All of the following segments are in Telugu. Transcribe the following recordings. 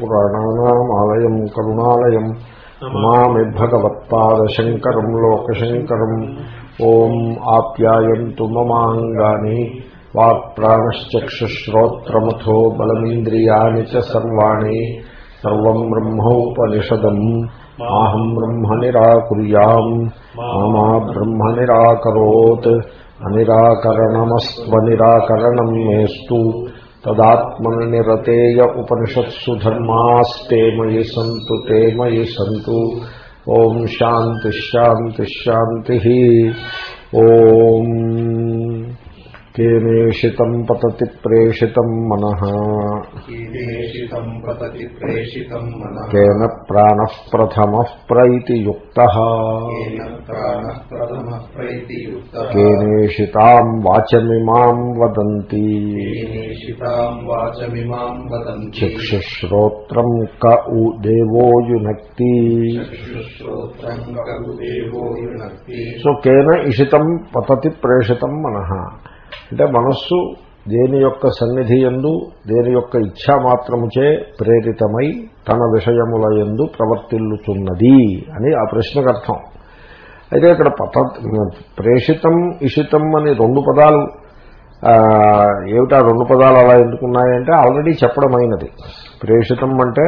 पुराणानामालयम् करुणालयम् मामि भगवत्पादशङ्करम् लोकशङ्करम् ओम् आप्यायन्तु ममाङ्गानि। वाक्प्राणश्चक्षुश्रोत्रमथो बलमिन्द्रियाणि च सर्वाणि। सर्वम् ब्रह्मोपनिषदम्। माहम् ब्रह्म निराकुर्याम् ब्रह्म निराकरोत् अनिराकरणमस्त्वनिराकरणम् मेऽस्तु। తదాత్మని నిరతేయ ఉపనిషత్సు ధర్మాస్తే మయి సంతు తే మయి సంతు ఓం శాంతి శాంతి శాంతి केनेषितम् पतति प्रेषितम् मनः। पतति प्रेषितम् मनः। केन प्राणः प्रथमः प्रैति युक्तः केनेषिताम् वाचमिमाम् क उ देवो युनक्ति। सो केन पतति प्रेशित मन। అంటే మనస్సు దేని యొక్క సన్నిధి ఎందు దేని యొక్క ఇచ్ఛా మాత్రముచే ప్రేరితమై తన విషయముల ఎందు ప్రవర్తిల్లుతున్నది అని ఆ ప్రశ్నకు అర్థం. అయితే ఇక్కడ పత ప్రేషితం ఇషితం అని రెండు పదాలు ఆ, ఏమిటా రెండు పదాలు అలా ఎందుకున్నాయంటే ఆల్రెడీ చెప్పడమైనది. ప్రేషితం అంటే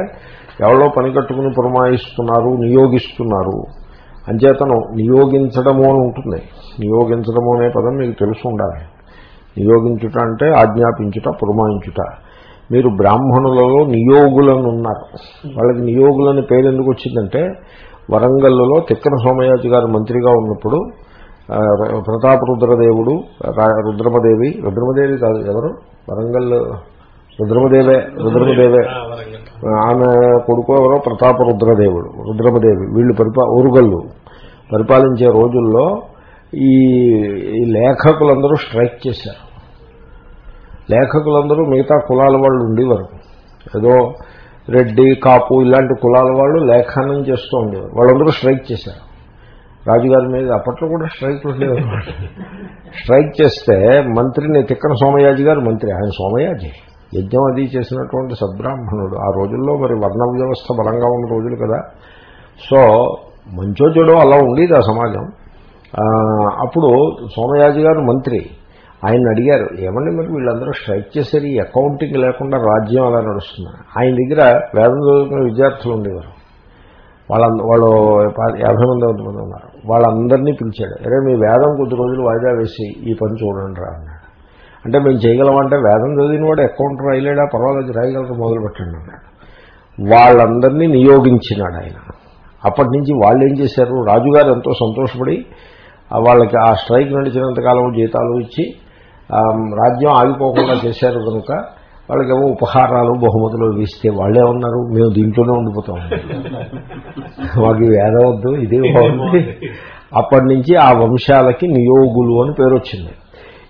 ఎవరో పని కట్టుకుని పురమాయిస్తున్నారు నియోగిస్తున్నారు. అంచేతను నియోగించడము అని ఉంటుంది. నియోగించడము అనే పదం మీకు తెలుసు ఉండాలి నియోగించుట అంటే ఆజ్ఞాపించుట పురమాయించుట. మీరు బ్రాహ్మణులలో నియోగులను ఉన్నారు వాళ్ళకి నియోగులని పేరు ఎందుకు వచ్చిందంటే వరంగల్లో తిక్కన సోమయాజి గారు మంత్రిగా ఉన్నప్పుడు ప్రతాప రుద్రదేవుడు రుద్రమదేవి రుద్రమదేవి కాదు ఎవరు? వరంగల్ రుద్రమదేవే రుద్రమదేవే. ఆమె కొడుకు ఎవరో? ప్రతాప రుద్రదేవుడు రుద్రమదేవి. వీళ్ళు పరిపా ఊరుగల్లు. పరిపాలించే రోజుల్లో ఈ ఈ లేఖకులందరూ స్ట్రైక్ చేశారు. లేఖకులందరూ మిగతా కులాల వాళ్ళు ఉండేవారు. ఏదో రెడ్డి కాపు ఇలాంటి కులాల వాళ్ళు లేఖనం చేస్తూ ఉండేవారు. వాళ్ళందరూ స్ట్రైక్ చేశారు. రాజుగారి మీద అప్పట్లో కూడా స్ట్రైక్లు ఉండేవారు. స్ట్రైక్ చేస్తే మంత్రిని తిక్కన సోమయాజి గారు మంత్రి. ఆయన సోమయాజి. యజ్ఞం అది చేసినటువంటి సద్బ్రాహ్మణుడు. ఆ రోజుల్లో మరి వర్ణ వ్యవస్థ బలంగా ఉన్న రోజులు కదా. సో మంచో చెడో అలా ఉండేది ఆ సమాజం. అప్పుడు సోమయాజి గారు మంత్రి ఆయన అడిగారు ఏమండి మరి వీళ్ళందరూ స్ట్రైక్ చేశారు ఈ అకౌంటింగ్ లేకుండా రాజ్యం అలా నడుస్తున్నారు ఆయన దగ్గర వేదం చదువుకునే విద్యార్థులు ఉండేవారు. వాళ్ళ వాళ్ళు యాభై మంది మంది ఉన్నారు. వాళ్ళందరినీ పిలిచాడు అరే మీ వేదం కొద్ది రోజులు వాయిదా వేసి ఈ పని చూడండి రా అన్నాడు. అంటే మేము చేయగలమంటే వేదం చదివిన వాడు అకౌంట్ రాయలేడా పర్వాలేదు రాయగలరు మొదలు పెట్టండి అన్నాడు. వాళ్ళందరినీ నియోగించినాడు ఆయన. అప్పటి నుంచి వాళ్ళు ఏం చేశారు రాజుగారు ఎంతో సంతోషపడి వాళ్ళకి ఆ స్ట్రైక్ నడిచినంతకాలం జీతాలు ఇచ్చి రాజ్యం ఆగిపోకుండా చేశారు కనుక వాళ్ళకేమో ఉపహారాలు బహుమతులు ఇస్తే వాళ్ళే ఉన్నారు. మేము దీంట్లోనే ఉండిపోతాం. వాళ్ళకి వేదవద్దు ఇదే ఇది బాగుంది. అప్పటి నుంచి ఆ వంశాలకి నియోగులు అని పేరు వచ్చింది.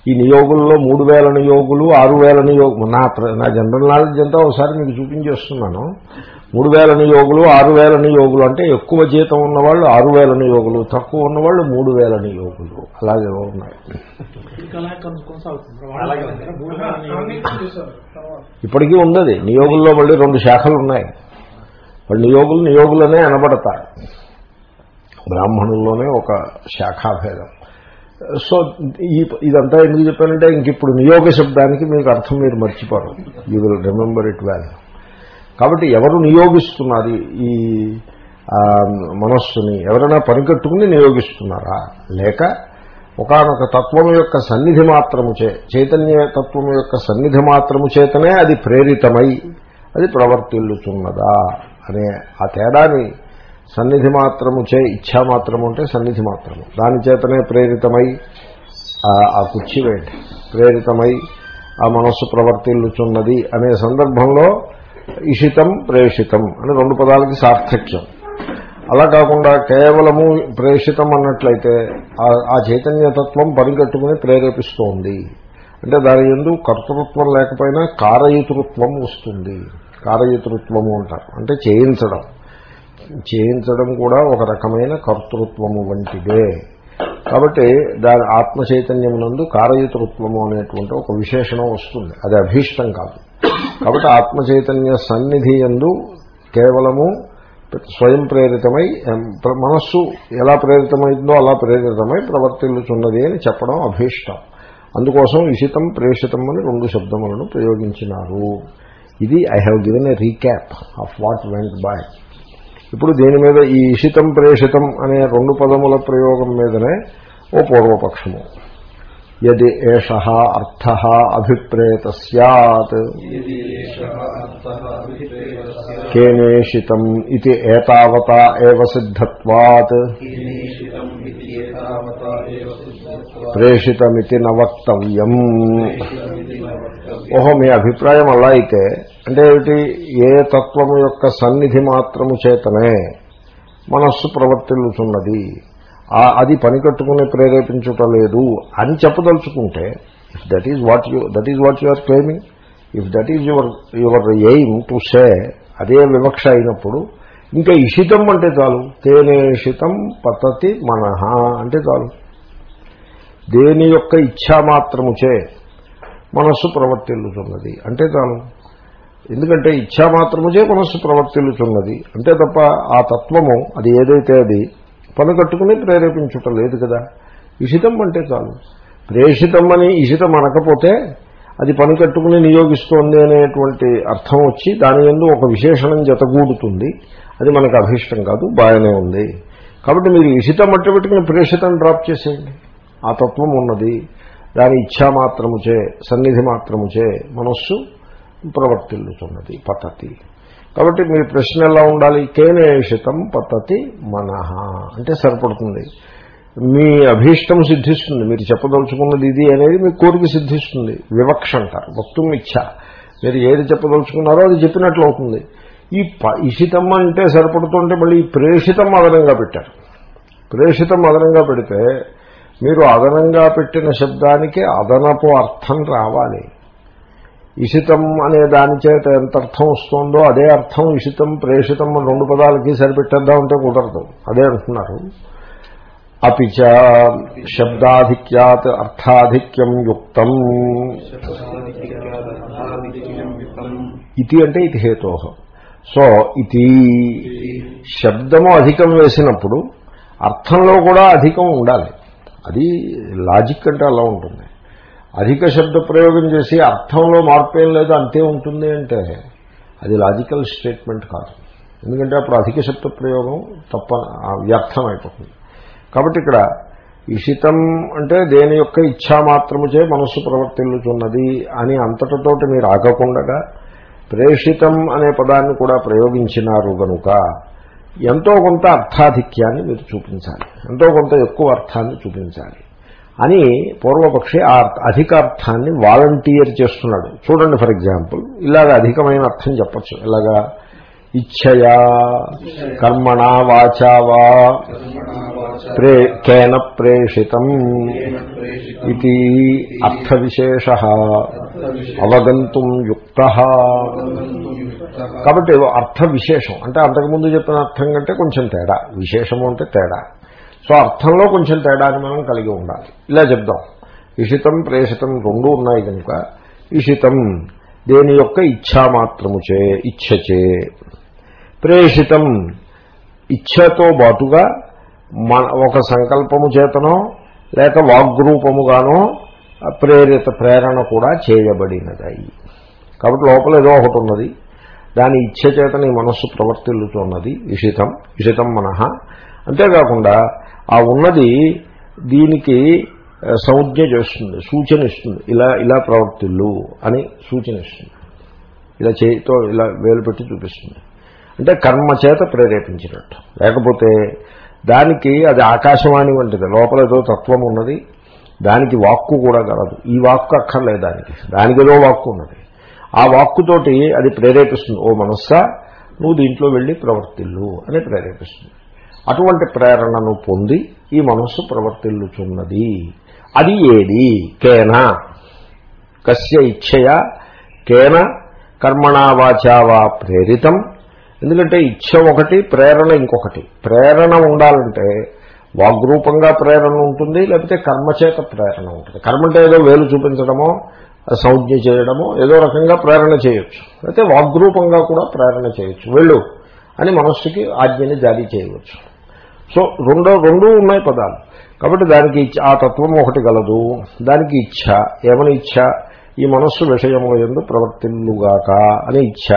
ఈ నియోగుల్లో మూడు వేల నియోగులు ఆరు వేల నియోగులు నా ప్ర- నా జనరల్ నాలెడ్జ్ అంతా ఒకసారి మీకు చూపించేస్తున్నాను. మూడు వేల నియోగులు ఆరు వేల నియోగులు అంటే ఎక్కువ జీతం ఉన్నవాళ్ళు ఆరు వేల నియోగులు తక్కువ ఉన్నవాళ్ళు మూడు వేల నియోగులు. అలాగే ఉన్నాయి. ఇప్పటికీ ఉన్నది నియోగుల్లో మళ్ళీ రెండు శాఖలు ఉన్నాయి. వాళ్ళు నియోగులు నియోగులనే అనబడతారు. బ్రాహ్మణుల్లోనే ఒక శాఖాభేదం. సో ఈ ఇదంతా ఎందుకు చెప్పానంటే ఇంక ఇప్పుడు నియోగ శబ్దానికి మీకు అర్థం మీరు మర్చిపోరు. You will remember it well కాబట్టి ఎవరు నియోగిస్తున్నారు ఈ మనస్సుని? ఎవరైనా పనికట్టుకుని నియోగిస్తున్నారా? లేక ఒకనొక తత్వము యొక్క సన్నిధి మాత్రము చే చైతన్య తత్వము యొక్క సన్నిధి మాత్రము చేతనే అది ప్రేరితమై అది ప్రవర్తిల్లుతున్నదా? అనే ఆ తేడాని సన్నిధి మాత్రము చే ఇచ్ఛా మాత్రము అంటే సన్నిధి మాత్రము. దాని చేతనే ప్రేరితమై ఆ- ఆ కుర్చీ వేయండి. ప్రేరితమై ఆ మనస్సు ప్రవర్తిల్లుచున్నది అనే సందర్భంలో ఇషితం ప్రేషితం అని రెండు పదాలకి సార్థక్యం. అలా కాకుండా కేవలము ప్రేషితం అన్నట్లయితే ఆ- చైతన్యతత్వం పరిగెట్టుకుని ప్రేరేపిస్తోంది. అంటే దాని ఎందు కర్తృత్వం లేకపోయినా కారయతృత్వం వస్తుంది. కారయతృత్వము అంటారు. అంటే చేయించడం. చేయించడం కూడా ఒక రకమైన కర్తృత్వము వంటిదే. కాబట్టి దాని ఆత్మ చైతన్యమునందు కారయతృత్వము అనేటువంటి ఒక విశేషణం వస్తుంది. అది అభీష్టం కాదు. కాబట్టి ఆత్మ చైతన్య సన్నిధి ఎందు కేవలము స్వయం ప్రేరితమై మనస్సు ఎలా ప్రేరితమైందో అలా ప్రేరితమై ప్రవర్తిల్లుచున్నది అని చెప్పడం అభీష్టం. అందుకోసం ఇషితం ప్రేషితం అని రెండు శబ్దములను ప్రయోగించినారు. ఇది I have given a recap of what went by ఇప్పుడు దీని మీద ఈ ఇషితం ప్రేషితం అనే రెండు పదముల ప్రయోగం మీదనే ఓ పూర్వపక్షము యది ఏష అర్థ అభిప్రేత సత్ यदि एषः अर्थः अभिप्रेतस्य కేనేషితం ఇది ఏతావత ఏవ సిద్ధత్వాత్ कीनेषितम् इति एतावता एव सिद्धत्वा ప్రేషితమితి న వక్తవ్యం प्रेषितमिति न वक्तव्यम् ఓహో మీ అభిప్రాయం అలా అయితే అంటే ఏమిటి ఏ తత్వము యొక్క సన్నిధి మాత్రము చేతనే మనస్సు ప్రవర్తిల్లుతున్నది ఆ- అది పని కట్టుకుని ప్రేరేపించుట లేదు అని చెప్పదలుచుకుంటే if that is what you that is what you are claiming if that is your your aim to say అదే వివక్ష అయినప్పుడు ఇంకా ఇషితం అంటే చాలు. తేనేషితం పతతి మనహ అంటే చాలు. దేని యొక్క ఇచ్ఛామాత్రముచే మనస్సు ప్రవర్తిల్లుతున్నది అంటే చాలు. ఎందుకంటే ఇచ్ఛామాత్రముచే మనస్సు ప్రవర్తిల్లుతున్నది అంతే తప్ప ఆ తత్వము అది ఏదైతే అది పనుకట్టుకుని ప్రేరేపించుట లేదు కదా. ఇషితం అంటే చాలు. ప్రేషితం అని ఇషితం అనకపోతే అది పని కట్టుకుని నియోగిస్తోంది అనేటువంటి అర్థం వచ్చి దాని ఎందు ఒక విశేషణం జతగూడుతుంది. అది మనకు అభీష్టం కాదు బాగానే ఉంది. కాబట్టి మీరు ఇషితం అట్టబెట్టుకుని ప్రేషితం డ్రాప్ చేసేయండి. ఆ తత్వం ఉన్నది. దాని ఇచ్ఛా మాత్రముచే సన్నిధి మాత్రముచే మనస్సు ప్రవర్తిల్లుతున్నది పద్ధతి కాబట్టి మీ ప్రశ్న ఎలా ఉండాలి? కేనేషితం పద్ధతి మనహ అంటే సరిపడుతుంది. మీ అభీష్టం సిద్ధిస్తుంది. మీరు చెప్పదలుచుకున్నది ఇది అనేది మీ కోరిక సిద్ధిస్తుంది. వివక్ష అంటారు వక్తుం ఇచ్చ. మీరు ఏది చెప్పదలుచుకున్నారో అది చెప్పినట్లు అవుతుంది. ఈ ఇషితం అంటే సరిపడుతుంటే మళ్ళీ ఈ ప్రేషితం అదనంగా పెట్టారు. ప్రేషితం అదనంగా పెడితే మీరు అదనంగా పెట్టిన శబ్దానికి అదనపు అర్థం రావాలి. ఇషితం అనే దాని చేత ఎంత అర్థం వస్తుందో అదే అర్థం ఇషితం ప్రేషితం రెండు పదాలకి సరిపెట్టేద్దాం అంటే కుదరదు. అదే అంటున్నారు. అపిచ శబ్దాధిక్యాత్ అర్థాధిక్యం యుక్తం. ఇది అంటే ఇది హేతో. సో ఇది శబ్దము అధికం వేసినప్పుడు అర్థంలో కూడా అధికం ఉండాలి. అది లాజిక్ అంటే అలా ఉంటుంది. అధిక శబ్ద ప్రయోగం చేసి అర్థంలో మార్పేం లేదు అంతే ఉంటుంది అంటే అది లాజికల్ స్టేట్మెంట్ కాదు. ఎందుకంటే అప్పుడు అధిక శబ్ద ప్రయోగం తప్ప వ్యర్థం అయిపోతుంది. కాబట్టి ఇక్కడ ఇషితం అంటే దేని యొక్క ఇచ్ఛా మాత్రముచే మనస్సు ప్రవర్తిల్లుతున్నది అని అంతటితోటి మీరు ఆగకుండగా ప్రేషితం అనే పదాన్ని కూడా ప్రయోగించినారు గనుక ఎంతో కొంత అర్థాధిక్యాన్ని మీరు చూపించాలి. ఎంతో కొంత ఎక్కువ అర్థాన్ని చూపించాలి. అని పూర్వపక్షి ఆ అధికార్థాన్ని వాలంటీర్ చేస్తున్నాడు. చూడండి ఫర్ ఎగ్జాంపుల్. ఇలాగ అధికమైన అర్థం చెప్పచ్చు. ఇలాగా ఇచ్చయా కర్మణా వాచావా ప్రే కేన ప్రేషితం ఇది అర్థ విశేష అవగంతుం యుక్త. కాబట్టి అర్థ విశేషం అంటే అంతకుముందు చెప్పిన అర్థం కంటే కొంచెం తేడా. విశేషము అంటే తేడా. సో అర్థంలో కొంచెం తేడాన్ని మనం కలిగి ఉండాలి. ఇలా చెప్దాం. ఇషితం ప్రేషితం రెండు ఉన్నాయి కనుక ఇషితం దేని యొక్క ఇచ్ఛామాత్రముచే ఇచ్ఛచే ప్రేషితం ఇచ్ఛతో బాటుగా మన ఒక సంకల్పము చేతనో లేక వాగ్రూపముగానో ప్రేరిత ప్రేరణ కూడా చేయబడినదాయి కాబట్టి లోపల ఏదో ఒకటి ఉన్నది. దాని ఇచ్ఛ చేతని మనస్సు ప్రవర్తిల్లుతున్నది. ఇషితం ఇషితం మనః. అంతేకాకుండా ఆ ఉన్నది దీనికి సంజ్ఞ చేస్తుంది సూచన ఇస్తుంది ఇలా ఇలా ప్రవర్తిల్లు అని సూచన ఇస్తుంది ఇలా చేయితో ఇలా వేలు పెట్టి చూపిస్తుంది. అంటే కర్మ చేత ప్రేరేపించినట్టు. లేకపోతే దానికి అది ఆకాశవాణి వంటిది. లోపల ఏదో తత్వం ఉన్నది. దానికి వాక్కు కూడా కలదు. ఈ వాక్కు అక్కర్లేదు దానికి. దానికి ఏదో వాక్కు ఉన్నది. ఆ వాక్కుతోటి అది ప్రేరేపిస్తుంది. ఓ మనస్సా నువ్వు దీంట్లో వెళ్ళి ప్రవర్తిల్లు అని ప్రేరేపిస్తుంది. అటువంటి ప్రేరణను పొంది ఈ మనస్సు ప్రవర్తిల్లుచున్నది. అది ఏది? కేన. కస్య ఇచ్ఛయ. కేన కర్మణావాచా వా ప్రేరితం. ఎందుకంటే ఇచ్ఛ ఒకటి ప్రేరణ ఇంకొకటి. ప్రేరణ ఉండాలంటే వాగ్రూపంగా ప్రేరణ ఉంటుంది లేకపోతే కర్మచేత ప్రేరణ ఉంటుంది. కర్మ అంటే ఏదో వేలు చూపించడమో సంజ్ఞ చేయడమో ఏదో రకంగా ప్రేరణ చేయొచ్చు. అయితే వాగ్రూపంగా కూడా ప్రేరణ చేయొచ్చు. వెళ్ళు అని మనస్సుకి ఆజ్ఞని జారీ చేయవచ్చు. సో రెండో రెండు ఉన్నాయి పదాలు. కాబట్టి దానికి ఆ తత్వం ఒకటి గలదు. దానికి ఇచ్ఛ ఏమని ఇచ్ఛ ఈ మనస్సు విషయంలో ఎందు ప్రవర్తిల్లుగాక అని ఇచ్ఛ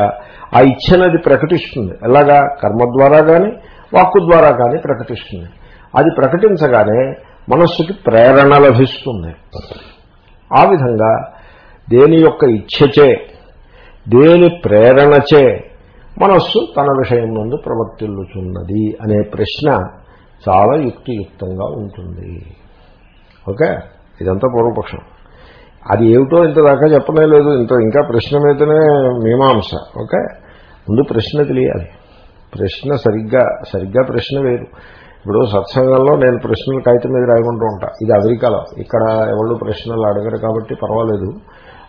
ఆ ఇచ్ఛనది ప్రకటిస్తుంది. ఎలాగా? కర్మ ద్వారా కానీ వాక్కు ద్వారా కానీ ప్రకటిస్తుంది. అది ప్రకటించగానే మనస్సుకి ప్రేరణ లభిస్తుంది. ఆ విధంగా దేని యొక్క ఇచ్ఛచే దేని ప్రేరణచే మనస్సు తన విషయం నందు ప్రవర్తిల్లుచున్నది అనే ప్రశ్న చాలా యుక్తియుక్తంగా ఉంటుంది. ఓకే? ఇదంతా పూర్వపక్షం. అది ఏమిటో ఇంతదాకా చెప్పనే లేదు ఇంత ఇంకా ప్రశ్న మీదనే మీమాంస. ఓకే? ముందు ప్రశ్న తెలియాలి. ప్రశ్న సరిగ్గా సరిగ్గా ప్రశ్న వేరు. ఇప్పుడు సత్సంగంలో నేను ప్రశ్నలు కాగితం మీద రాయకుంటూ ఉంటా. ఇది అమెరికాలో. ఇక్కడ ఎవరు ప్రశ్నలు అడగరు కాబట్టి పర్వాలేదు.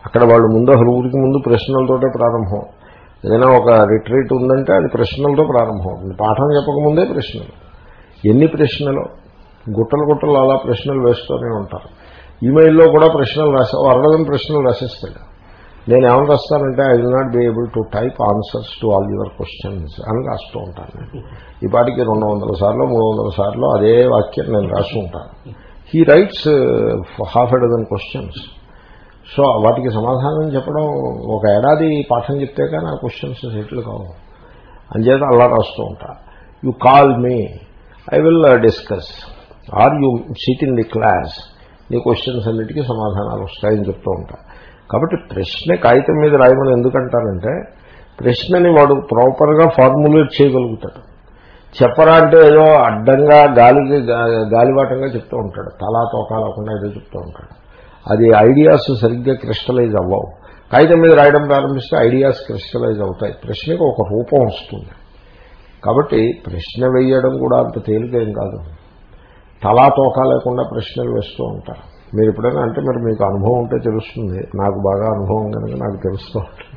అక్కడ వాళ్ళు ముందు అసలు ఊరికి ముందు ప్రశ్నలతోటే ప్రారంభం. ఏదైనా ఒక రిట్రీట్ ఉందంటే అది ప్రశ్నలతో ప్రారంభం. అవుతుంది పాఠం చెప్పకముందే ప్రశ్నలు. ఎన్ని ప్రశ్నలు? గుట్టలు గుట్టలు అలా ప్రశ్నలు వేస్తూనే ఉంటారు. ఈమెయిల్లో కూడా ప్రశ్నలు రాసే అరడదం ప్రశ్నలు రాసేస్తాడు నేను ఏమని రాస్తానంటే I will not be able to type answers to all your questions అని రాస్తూ ఉంటాను ఈ పాటికి రెండు వందల సార్లు మూడు వందల సార్లు అదే వాక్యం నేను రాస్తూ ఉంటాను. He writes half a dozen questions so వాటికి సమాధానం చెప్పడం ఒక ఏడాది పాఠం చెప్తే కానీ ఆ క్వశ్చన్స్ సెటిల్ కావు. అంచేత అలా రాస్తూ ఉంటా. You call me I will discuss are you sit in the class నీ క్వశ్చన్స్ అన్నిటికీ సమాధానాలు వస్తాయని చెప్తూ ఉంటా. కాబట్టి ప్రశ్న కాగితం మీద రాయమని ఎందుకంటారంటే ప్రశ్నని వాడు ప్రాపర్గా ఫార్ములేట్ చేయగలుగుతాడు. చెప్పరా అంటే ఏదో అడ్డంగా గాలికి గాలివాటంగా చెప్తూ ఉంటాడు. తలా తోకాలకుండా ఏదో చెప్తూ ఉంటాడు. అది ఐడియాస్ సరిగ్గా క్రిస్టలైజ్ అవ్వవు. కాగితం మీద రాయడం ప్రారంభిస్తే ఐడియాస్ క్రిస్టలైజ్ అవుతాయి. ప్రశ్నకు ఒక రూపం వస్తుంది. కాబట్టి ప్రశ్న వేయడం కూడా అంత తేలికేం కాదు. తలా తోక లేకుండా ప్రశ్నలు వేస్తూ ఉంటారు. మీరు ఎప్పుడైనా అంటే మరి మీకు అనుభవం ఉంటే తెలుస్తుంది. నాకు బాగా అనుభవం కనుక నాకు తెలుస్తూ ఉంటుంది.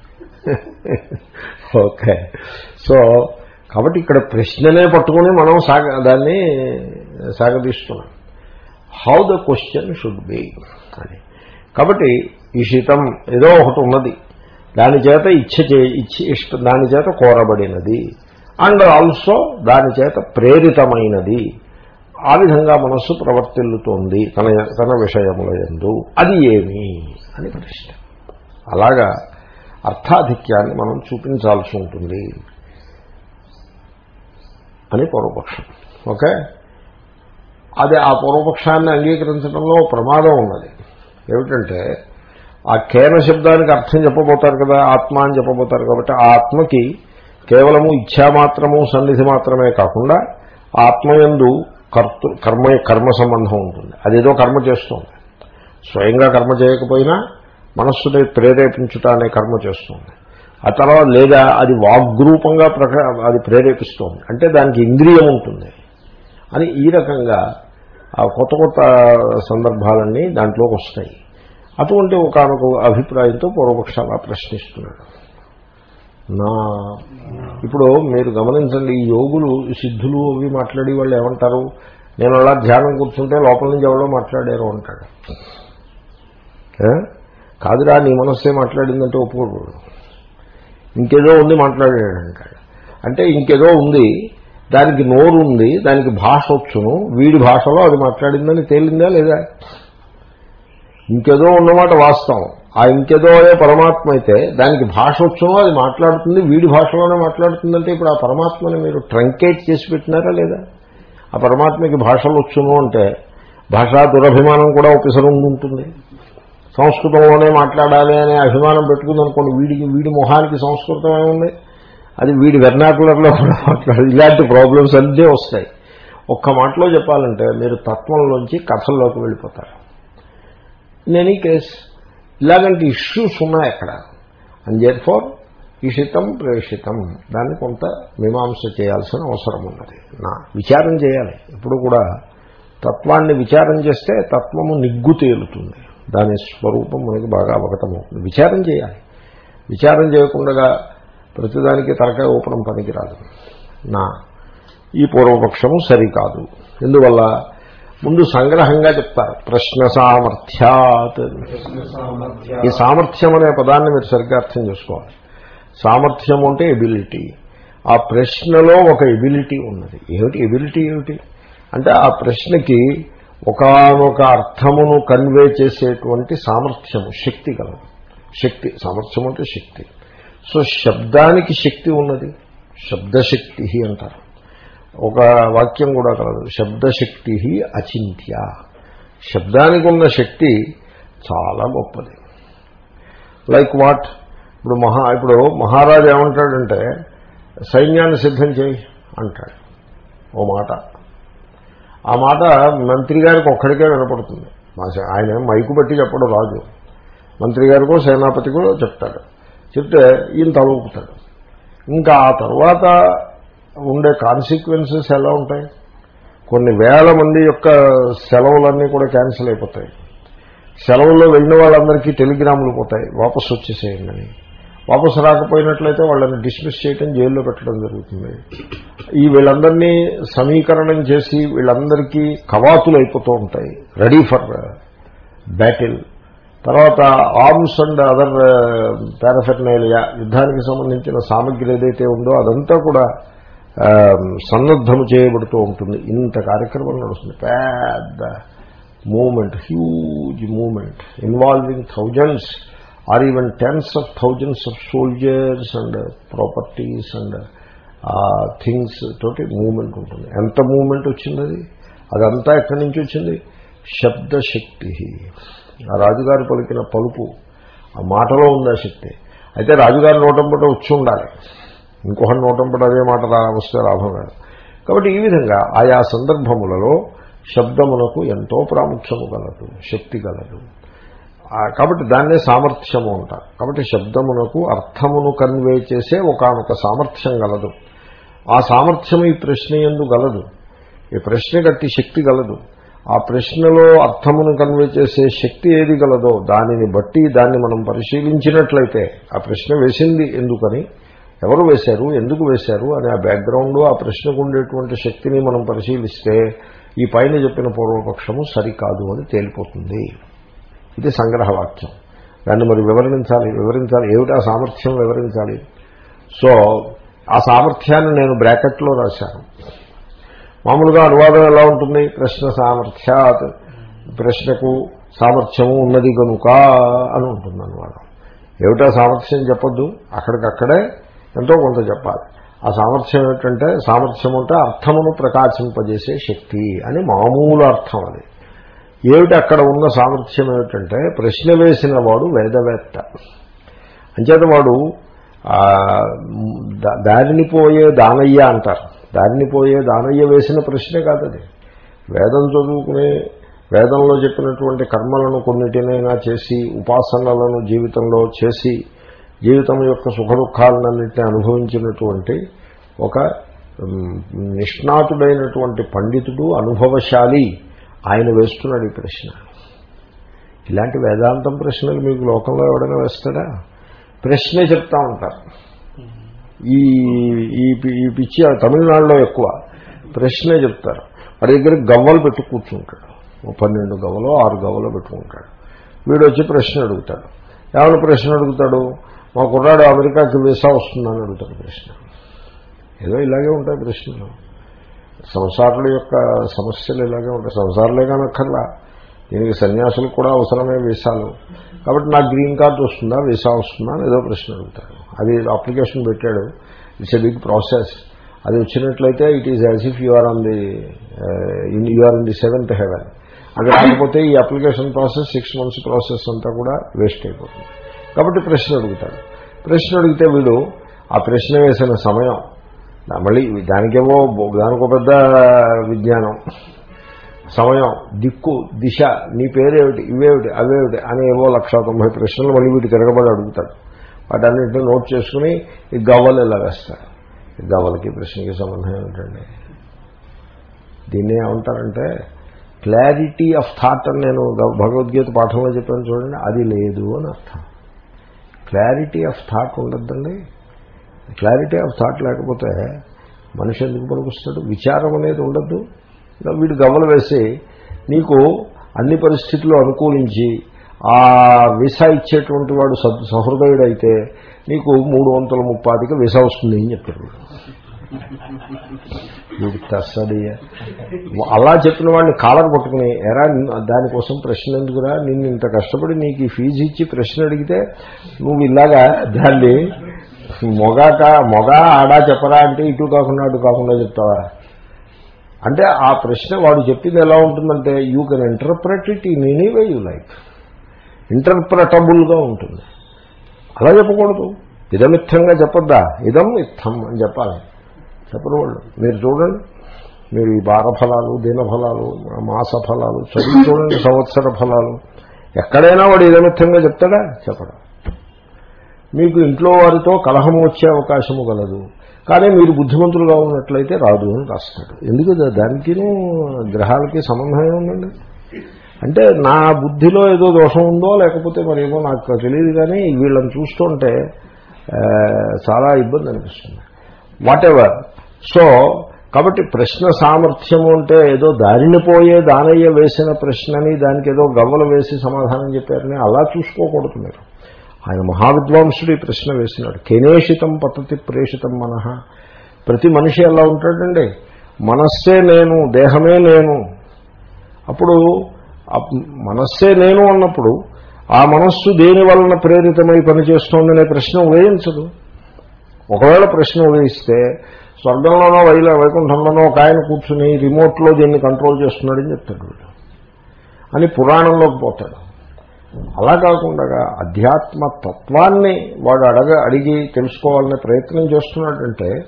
ఓకే. సో కాబట్టి ఇక్కడ ప్రశ్ననే పట్టుకుని మనం సాగ దాన్ని సాగదీస్తున్నాం. How the question should be అని. కాబట్టి ఈషితం ఏదో ఒకటి ఉన్నది. దాని చేత ఇచ్చ చే ఇచ్చ ఇష్ట దాని చేత కోరబడినది. అండ్ ఆల్సో దాని చేత ప్రేరితమైనది. ఆ విధంగా మనస్సు ప్రవర్తిల్లుతోంది తన తన విషయముల ఎందు అది ఏమి? అని ప్రశ్న. అలాగా అర్థాధిక్యాన్ని మనం చూపించాల్సి ఉంటుంది. అని పూర్వపక్షం. ఓకే? అది ఆ పూర్వపక్షాన్ని అంగీకరించడంలో ప్రమాదం ఉన్నది. ఏమిటంటే ఆ కేన శబ్దానికి అర్థం చెప్పబోతారు కదా ఆత్మ అని చెప్పబోతారు కాబట్టి ఆ ఆత్మకి కేవలము ఇచ్ఛామాత్రము సన్నిధి మాత్రమే కాకుండా ఆత్మయందు కర్త కర్మ కర్మ సంబంధం ఉంటుంది. అదేదో కర్మ చేస్తుంది. స్వయంగా కర్మ చేయకపోయినా మనస్సుని ప్రేరేపించుట అనే కర్మ చేస్తుంది. ఆ తర్వాత లేదా అది వాగ్రూపంగా ప్రక అది ప్రేరేపిస్తోంది. అంటే దానికి ఇంద్రియం ఉంటుంది. అని ఈ రకంగా ఆ కొత్త కొత్త సందర్భాలన్నీ దాంట్లోకి వస్తాయి. అటువంటి ఒకనొక అభిప్రాయంతో పూర్వపక్షాలు ప్రశ్నిస్తున్నాడు. నా. ఇప్పుడు మీరు గమనించండి ఈ యోగులు సిద్ధులు అవి మాట్లాడి వాళ్ళు ఏమంటారు? నేను అలా ధ్యానం కూర్చుంటే లోపల నుంచి ఎవరో మాట్లాడారు అంటాడు. కాదురా నీ మనస్సే మాట్లాడిందంటే ఒప్పుకోకూడదు. ఇంకేదో ఉంది మాట్లాడాడు అంటాడు. అంటే ఇంకేదో ఉంది దానికి నోరు ఉంది దానికి భాష వచ్చును వీడి భాషలో అది మాట్లాడిందని తేలిందా లేదా? ఇంకేదో ఉన్నమాట వాస్తవం. ఆ ఇంకేదో పరమాత్మ అయితే దానికి భాష వచ్చునో అది మాట్లాడుతుంది వీడి భాషలోనే మాట్లాడుతుందంటే ఇప్పుడు ఆ పరమాత్మని మీరు ట్రంకేట్ చేసి పెట్టినారా లేదా? ఆ పరమాత్మకి భాషలు వచ్చును అంటే భాషా దురభిమానం కూడా ఒకసారి ఉంటుంది. సంస్కృతంలోనే మాట్లాడాలి అనే అభిమానం పెట్టుకుందనుకోండి వీడికి వీడి మొహానికి సంస్కృతం ఏముంది? అది వీడి వెర్నాకులర్లో కూడా మాట్లాడాలి ఇలాంటి ప్రాబ్లమ్స్ అన్నీ వస్తాయి. ఒక్క మాటలో చెప్పాలంటే మీరు తత్వంలోంచి కథల్లోకి వెళ్ళిపోతారు. ఇన్ ఎనీ కేస్ ఇలాగంటి ఇష్యూస్ ఉన్నాయి అక్కడ. అండ్ ఫోర్ ఫార్ ఈషితం ప్రేషితం దాన్ని కొంత మీమాంస చేయాల్సిన అవసరం ఉన్నది. నా విచారం చేయాలి. ఇప్పుడు కూడా తత్వాన్ని విచారం చేస్తే తత్వము నిగ్గు తేలుతుంది. దాని స్వరూపం మనకి బాగా అవగతమవుతుంది. విచారం చేయాలి. విచారం చేయకుండా ప్రతిదానికి తలకాయ ఊపడం పనికిరాదు. నా ఈ పూర్వపక్షము సరికాదు. ఎందువల్ల? ముందు సంగ్రహంగా చెప్తారు. ప్రశ్న సామర్థ్యాత్ ఈ సామర్థ్యం అనే పదాన్ని మీరు సరిగ్గా అర్థం చేసుకోవాలి. సామర్థ్యం అంటే ఎబిలిటీ. ఆ ప్రశ్నలో ఒక ఎబిలిటీ ఉన్నది. ఏమిటి? ఎబిలిటీ ఏమిటి? అంటే ఆ ప్రశ్నకి ఒకానొక అర్థమును కన్వే చేసేటువంటి సామర్థ్యము శక్తి కలదు. శక్తి సామర్థ్యం అంటే శక్తి. సో శబ్దానికి శక్తి ఉన్నది. శబ్దశక్తి అంటారు. ఒక వాక్యం కూడా కలదు. శబ్దశక్తి అచింత్య. శబ్దానికి ఉన్న శక్తి చాలా గొప్పది. లైక్ వాట్ ఇప్పుడు మహా ఇప్పుడు మహారాజు ఏమంటాడంటే సైన్యాన్ని సిద్ధం చేయి అంటాడు. ఓ మాట. ఆ మాట మంత్రి గారికి ఒక్కడికే వినపడుతుంది. మా ఆయన మైకు పెట్టి చెప్పడు రాజు. మంత్రి గారికో సేనాపతికో చెప్తాడు. చెప్తే ఈయన తలూపుతాడు. ఇంకా ఆ తర్వాత ఉండే కాన్సిక్వెన్సెస్ ఎలా ఉంటాయి? కొన్ని వేల మంది యొక్క సెలవులన్నీ కూడా క్యాన్సిల్ అయిపోతాయి. సెలవుల్లో వెళ్ళిన వాళ్ళందరికీ టెలిగ్రాములు పోతాయి. వాపసు వచ్చేసేయండి వాపసు రాకపోయినట్లయితే వాళ్ళని డిస్మిస్ చేయటం జైల్లో పెట్టడం జరుగుతుంది. ఈ వీళ్ళందరినీ సమీకరణం చేసి వీళ్ళందరికీ కవాతులు అయిపోతూ ఉంటాయి. రెడీ ఫర్ బ్యాటిల్ తర్వాత ఆర్మ్స్ అండ్ అదర్ పారాఫెర్నైలియా యుద్ధానికి సంబంధించిన సామగ్రి ఏదైతే ఉందో అదంతా కూడా సన్నద్ధము చేయబడుతూ ఉంటుంది. ఇంత కార్యక్రమం నడుస్తుంది. పెద్ద moment huge moment. Involving thousands or even tens of thousands of soldiers and properties and things తోటి మూమెంట్ ఉంటుంది. ఎంత మూమెంట్ వచ్చింది అది? అదంతా ఎక్కడి నుంచి వచ్చింది? శబ్దశక్తి ఆ రాజుగారు పలికిన పలుపు ఆ మాటలో ఉంది ఆ శక్తి? అయితే రాజుగారి నోటంపట వచ్చి ఉండాలి. ఇంకొక నోటంపట అదే మాట వస్తే లాభం లేదు. కాబట్టి ఈ విధంగా ఆయా సందర్భములలో శబ్దమునకు ఎంతో ప్రాముఖ్యము కలదు శక్తి కలదు కాబట్టి దాన్నే సామర్థ్యము అంటారు. కాబట్టి శబ్దమునకు అర్థమును కన్వే చేసే ఒకనొక సామర్థ్యం గలదు. ఆ సామర్థ్యం ఈ ప్రశ్న ఎందు గలదు. ఈ ప్రశ్న గట్టి శక్తి గలదు. ఆ ప్రశ్నలో అర్థమును కన్వే చేసే శక్తి ఏది గలదో దానిని బట్టి దాన్ని మనం పరిశీలించినట్లయితే ఆ ప్రశ్న వేసింది ఎందుకని? ఎవరు వేశారు? ఎందుకు వేశారు? అనే ఆ బ్యాక్గ్రౌండ్ ఆ ప్రశ్నకు ఉండేటువంటి శక్తిని మనం పరిశీలిస్తే ఈ పైన చెప్పిన పూర్వపక్షము సరికాదు అని తేలిపోతుంది. ఇది సంగ్రహవాక్యం. దాన్ని మరి వివరించాలి. వివరించాలి. ఏమిటి ఆ సామర్థ్యం? వివరించాలి. సో ఆ సామర్థ్యాన్ని నేను బ్రాకెట్లో రాశాను. మామూలుగా అనువాదం ఎలా ఉంటుంది? ప్రశ్న సామర్థ్యాత్ ప్రశ్నకు సామర్థ్యము ఉన్నది కనుక అని ఉంటుంది అనువాదం. ఏమిటా సామర్థ్యం చెప్పొద్దు? అక్కడికక్కడే ఎంతో కొంత చెప్పాలి. ఆ సామర్థ్యం ఏమిటంటే సామర్థ్యం అంటే అర్థమును ప్రకాశింపజేసే శక్తి అని మామూలు అర్థం అది. ఏమిటి అక్కడ ఉన్న సామర్థ్యం ఏమిటంటే ప్రశ్న వేసిన వాడు వేదవేత్త. అంచేత వాడు దారిని పోయే దానయ్య అంటారు. దారిని పోయే దానయ్య వేసిన ప్రశ్నే కాదు అది. వేదం చదువుకునే వేదంలో చెప్పినటువంటి కర్మలను కొన్నిటినైనా చేసి ఉపాసనలను జీవితంలో చేసి జీవితం యొక్క సుఖ దుఃఖాలన్నింటినీ అనుభవించినటువంటి ఒక నిష్ణాతుడైనటువంటి పండితుడు అనుభవశాలి ఆయన వేస్తున్నాడు ఈ ప్రశ్న. ఇలాంటి వేదాంతం ప్రశ్నలు మీకు లోకంలో ఎవడైనా వేస్తాడా ప్రశ్నే చెప్తా ఉంటారు. ఈ ఈ పిచ్చి తమిళనాడులో ఎక్కువ ప్రశ్నే చెప్తారు. వాడి దగ్గర గవ్వలు పెట్టు కూర్చుంటాడు. పన్నెండు గవ్వలో ఆరు గవ్వలో పెట్టుకుంటాడు. వీడు వచ్చి ప్రశ్న అడుగుతాడు. ఎవరు ప్రశ్న అడుగుతాడు? మా కుర్రాడు అమెరికాకి వీసా వస్తుందని అడుగుతాడు ప్రశ్న. ఏదో ఇలాగే ఉంటాయి ప్రశ్నలు. సంసారుల యొక్క సమస్యలు ఇలాగే ఉంటాయి. సంసారులే కానక్కర్లా. దీనికి సన్యాసులకు కూడా అవసరమే వీసాలు. కాబట్టి నాకు గ్రీన్ కార్డు వస్తుందా వీసా వస్తుందా అని ఏదో ప్రశ్న అడుగుతాడు అది అప్లికేషన్ పెట్టాడు. It's a big process. అది వచ్చినట్లయితే it is as if you're on the uh, you're in the seventh heaven. అది రాకపోతే ఈ application process six months process అంతా కూడా వేస్ట్ అయిపోతుంది. కాబట్టి ప్రశ్న అడుగుతాడు. ప్రశ్న అడిగితే వీడు ఆ ప్రశ్న వేసిన సమయం మళ్ళీ దానికేమో దానికో పెద్ద విజ్ఞానం. సమయం దిక్కు దిశ నీ పేరేమిటి ఇవేమిటి అవేమిటి అని ఏవో లక్ష తొంభై ప్రశ్నలు మళ్ళీ వీటి తిరగబడి అడుగుతాడు. వాటన్నింటినీ నోట్ చేసుకుని ఈ గవ్వలు ఇలా వేస్తాడు. ఈ గవ్వలకి ప్రశ్నకి సంబంధం ఏమిటండి? దీన్ని ఏమంటారంటే క్లారిటీ ఆఫ్ థాట్ అని నేను గ- భగవద్గీత పాఠంలో చెప్పాను చూడండి అది లేదు అని అర్థం. క్లారిటీ ఆఫ్ థాట్ ఉండద్దండి. క్లారిటీ ఆఫ్ థాట్ లేకపోతే మనిషి ఎందుకు పనికొస్తాడు? విచారం అనేది ఉండద్దు. వీడు గమలు వేసి నీకు అన్ని పరిస్థితులు అనుకూలించి ఆ వీసా ఇచ్చేటువంటి వాడు సహృదయుడైతే నీకు మూడు వందల ముప్పాదికి వీసా వస్తుంది అని చెప్పారు వీడు. తస్సడి అలా చెప్పిన వాడిని కాలర్ పట్టుకుని ఎరా దానికోసం ప్రశ్న ఎందుకురా? నిన్ను ఇంత కష్టపడి నీకు ఫీజు ఇచ్చి ప్రశ్న అడిగితే నువ్వు ఇలాగా దాన్ని మొగాక మొగ ఆడా చెప్పరా అంటే ఇటు కాకుండా అటు కాకుండా చెప్తావా? అంటే ఆ ప్రశ్న వాడు చెప్పింది ఎలా ఉంటుందంటే you can interpret it in any way you like ఇంటర్ప్రెటబుల్గా ఉంటుంది. అలా చెప్పకూడదు. ఇదమిత్తంగా చెప్పొద్దా? ఇదం ఇత్తం అని చెప్పాలి. చెప్పరు వాళ్ళు మీరు చూడండి. మీరు ఈ వార ఫలాలు ఫలాలు మాస ఫలాలు చదువు చూడండి సంవత్సర ఫలాలు. ఎక్కడైనా వాడు ఇదమిత్తంగా చెప్తాడా? చెప్పడం. మీకు ఇంట్లో వారితో కలహం వచ్చే అవకాశము కలదు. కానీ మీరు బుద్ధిమంతులుగా ఉన్నట్లయితే రాదు అని రాస్తాడు. ఎందుకు? దానికినూ గ్రహాలకి సంబంధం ఉండండి అంటే నా బుద్ధిలో ఏదో దోషం ఉందో లేకపోతే మరేమో నాకు తెలియదు కానీ వీళ్ళని చూస్తుంటే చాలా ఇబ్బంది అనిపిస్తుంది. వాట్ ఎవర్ సో కాబట్టి ప్రశ్న సామర్థ్యము అంటే ఏదో దారిని పోయే దానయ్య వేసిన ప్రశ్నని దానికి ఏదో గవ్వలు వేసి సమాధానం చెప్పారని అలా చూసుకోకూడదు మీరు. ఆయన మహావిద్వాంసుడు ఈ ప్రశ్న వేసినాడు. కెనేషితం పద్ధతి ప్రేషితం మనః. ప్రతి మనిషి ఎలా ఉంటాడండి? మనస్సే నేను దేహమే నేను. అప్పుడు మనస్సే నేను అన్నప్పుడు ఆ మనస్సు దేని వలన ప్రేరితమై పనిచేస్తోందనే ప్రశ్న ఉదయించదు. ఒకవేళ ప్రశ్న ఉదయిస్తే స్వర్గంలోనో వైల వైకుంఠంలోనో ఒక ఆయన కూర్చుని రిమోట్లో దీన్ని కంట్రోల్ చేస్తున్నాడని చెప్తాడు వీడు. అని పురాణంలోకి పోతాడు. అలా కాకుండా అధ్యాత్మ తత్వాన్ని వాడు అడగ అడిగి తెలుసుకోవాలనే ప్రయత్నం చేస్తున్నాడంటే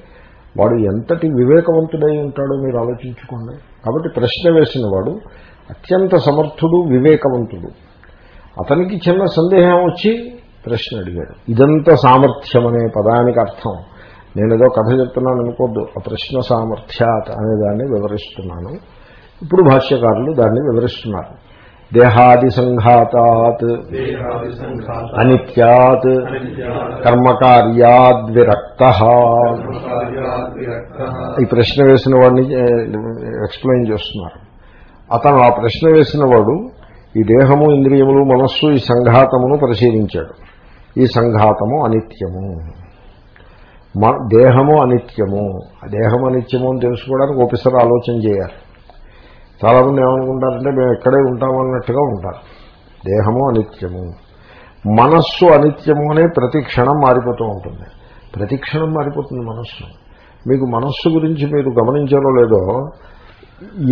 వాడు ఎంతటి వివేకవంతుడై ఉంటాడో మీరు ఆలోచించుకోండి. కాబట్టి ప్రశ్న వేసిన వాడు అత్యంత సమర్థుడు వివేకవంతుడు. అతనికి చిన్న సందేహం వచ్చి ప్రశ్న అడిగాడు. ఇదంతా సామర్థ్యం అనే పదానికి అర్థం. నేను ఏదో కథ చెప్తున్నాను అనుకోద్దు ఆ ప్రశ్న సామర్థ్యాత్ అనే దాన్ని వివరిస్తున్నాను. ఇప్పుడు భాష్యకారులు దాన్ని వివరిస్తున్నారు. దేహాది సంఘాతాత్ అనిత్యాత్ అనిత్యాత్ కర్మకార్యాద్ విరక్త. కార్యాద్ విరక్తః. ఈ ప్రశ్న వేసిన వాడిని ఎక్స్ప్లెయిన్ చేస్తున్నారు. అతను ఆ ప్రశ్న వేసిన వాడు ఈ దేహము ఇంద్రియములు మనస్సు ఈ సంఘాతమును పరిశీలించాడు. ఈ సంఘాతము అనిత్యము. దేహము అనిత్యము. దేహం అనిత్యము అని తెలుసుకోవడానికి ఒకసారి ఆలోచన చేయాలి. చాలామంది ఏమనుకుంటారంటే మేము ఎక్కడే ఉంటామన్నట్టుగా ఉంటారు. దేహము అనిత్యము. మనస్సు అనిత్యము అనే ప్రతి క్షణం మారిపోతూ ఉంటుంది. ప్రతి క్షణం మారిపోతుంది మనస్సు. మీకు మనస్సు గురించి మీరు గమనించారో లేదో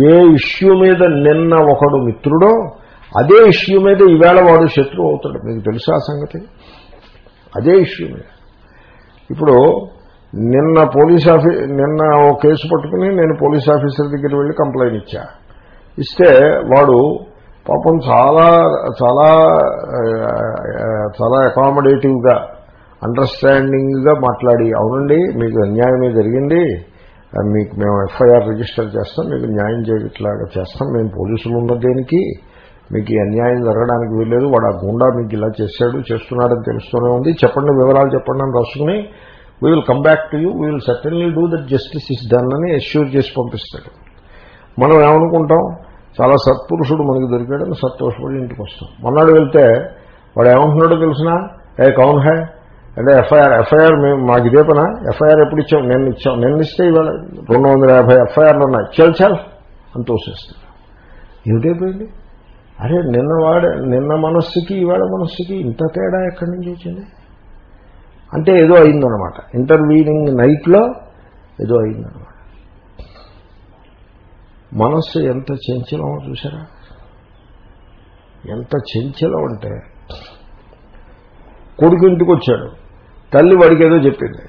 ఏ ఇష్యూ మీద నిన్న ఒకడు మిత్రుడో అదే ఇష్యూ మీద ఈవేళ వాడు శత్రువు అవుతాడు. మీకు తెలుసా ఆ సంగతి? అదే ఇష్యూ మీద. ఇప్పుడు నిన్న పోలీస్ ఆఫీ నిన్న ఓ కేసు పట్టుకుని నేను పోలీస్ ఆఫీసర్ దగ్గర వెళ్ళి కంప్లైంట్ ఇచ్చా. ఇస్తే వాడు పాపం చాలా చాలా చాలా అకామిడేటివ్గా అండర్స్టాండింగ్గా మాట్లాడి అవునండి మీకు అన్యాయమే జరిగింది. మీకు మేము ఎఫ్ఐఆర్ రిజిస్టర్ చేస్తాం మీకు న్యాయం చేయట్లాగా చేస్తాం. మేము పోలీసులు ఉన్న దేనికి. మీకు ఈ అన్యాయం జరగడానికి వీల్లేదు. వాడు ఆ గుండా మీకు ఇలా చేశాడు చేస్తున్నాడని తెలుస్తూనే ఉంది. చెప్పండి వివరాలు చెప్పండి అని రాసుకుని we will come back to you we will certainly do that justice is done అని అష్యూర్ చేసి పంపిస్తాడు. మనం ఏమనుకుంటాం? చాలా సత్పురుషుడు మనకి దొరికాడని సంతోషపడి ఇంటికి వస్తాం. మొన్నాడు వెళ్తే వాడు ఏమంటున్నాడో తెలిసిన? ఏ కౌన్ హై? అంటే ఎఫ్ఐఆర్ ఎఫ్ఐఆర్ మేము మాకు ఇదే పనా? ఎఫ్ఐఆర్ ఎప్పుడు ఇచ్చాం? నిన్న ఇచ్చాం. నిన్న ఇస్తే ఇవాళ రెండు వందల యాభై ఎఫ్ఐఆర్లు ఉన్నాయి. చల్ చల్ అని తోసేస్తాడు ఏమిటైపోయింది? అరే నిన్న వాడే నిన్న మనస్సుకి ఇవాళ మనస్సుకి ఇంత తేడా ఎక్కడి నుంచి వచ్చింది? అంటే ఏదో అయిందనమాట ఇంటర్వీనింగ్ నైట్లో ఏదో అయిందనమాట మనస్సు ఎంత చంచలమో చూసారా ఎంత చంచలం అంటే కొడుకు ఇంటికి వచ్చాడు. తల్లి వాడికి ఏదో చెప్పింది.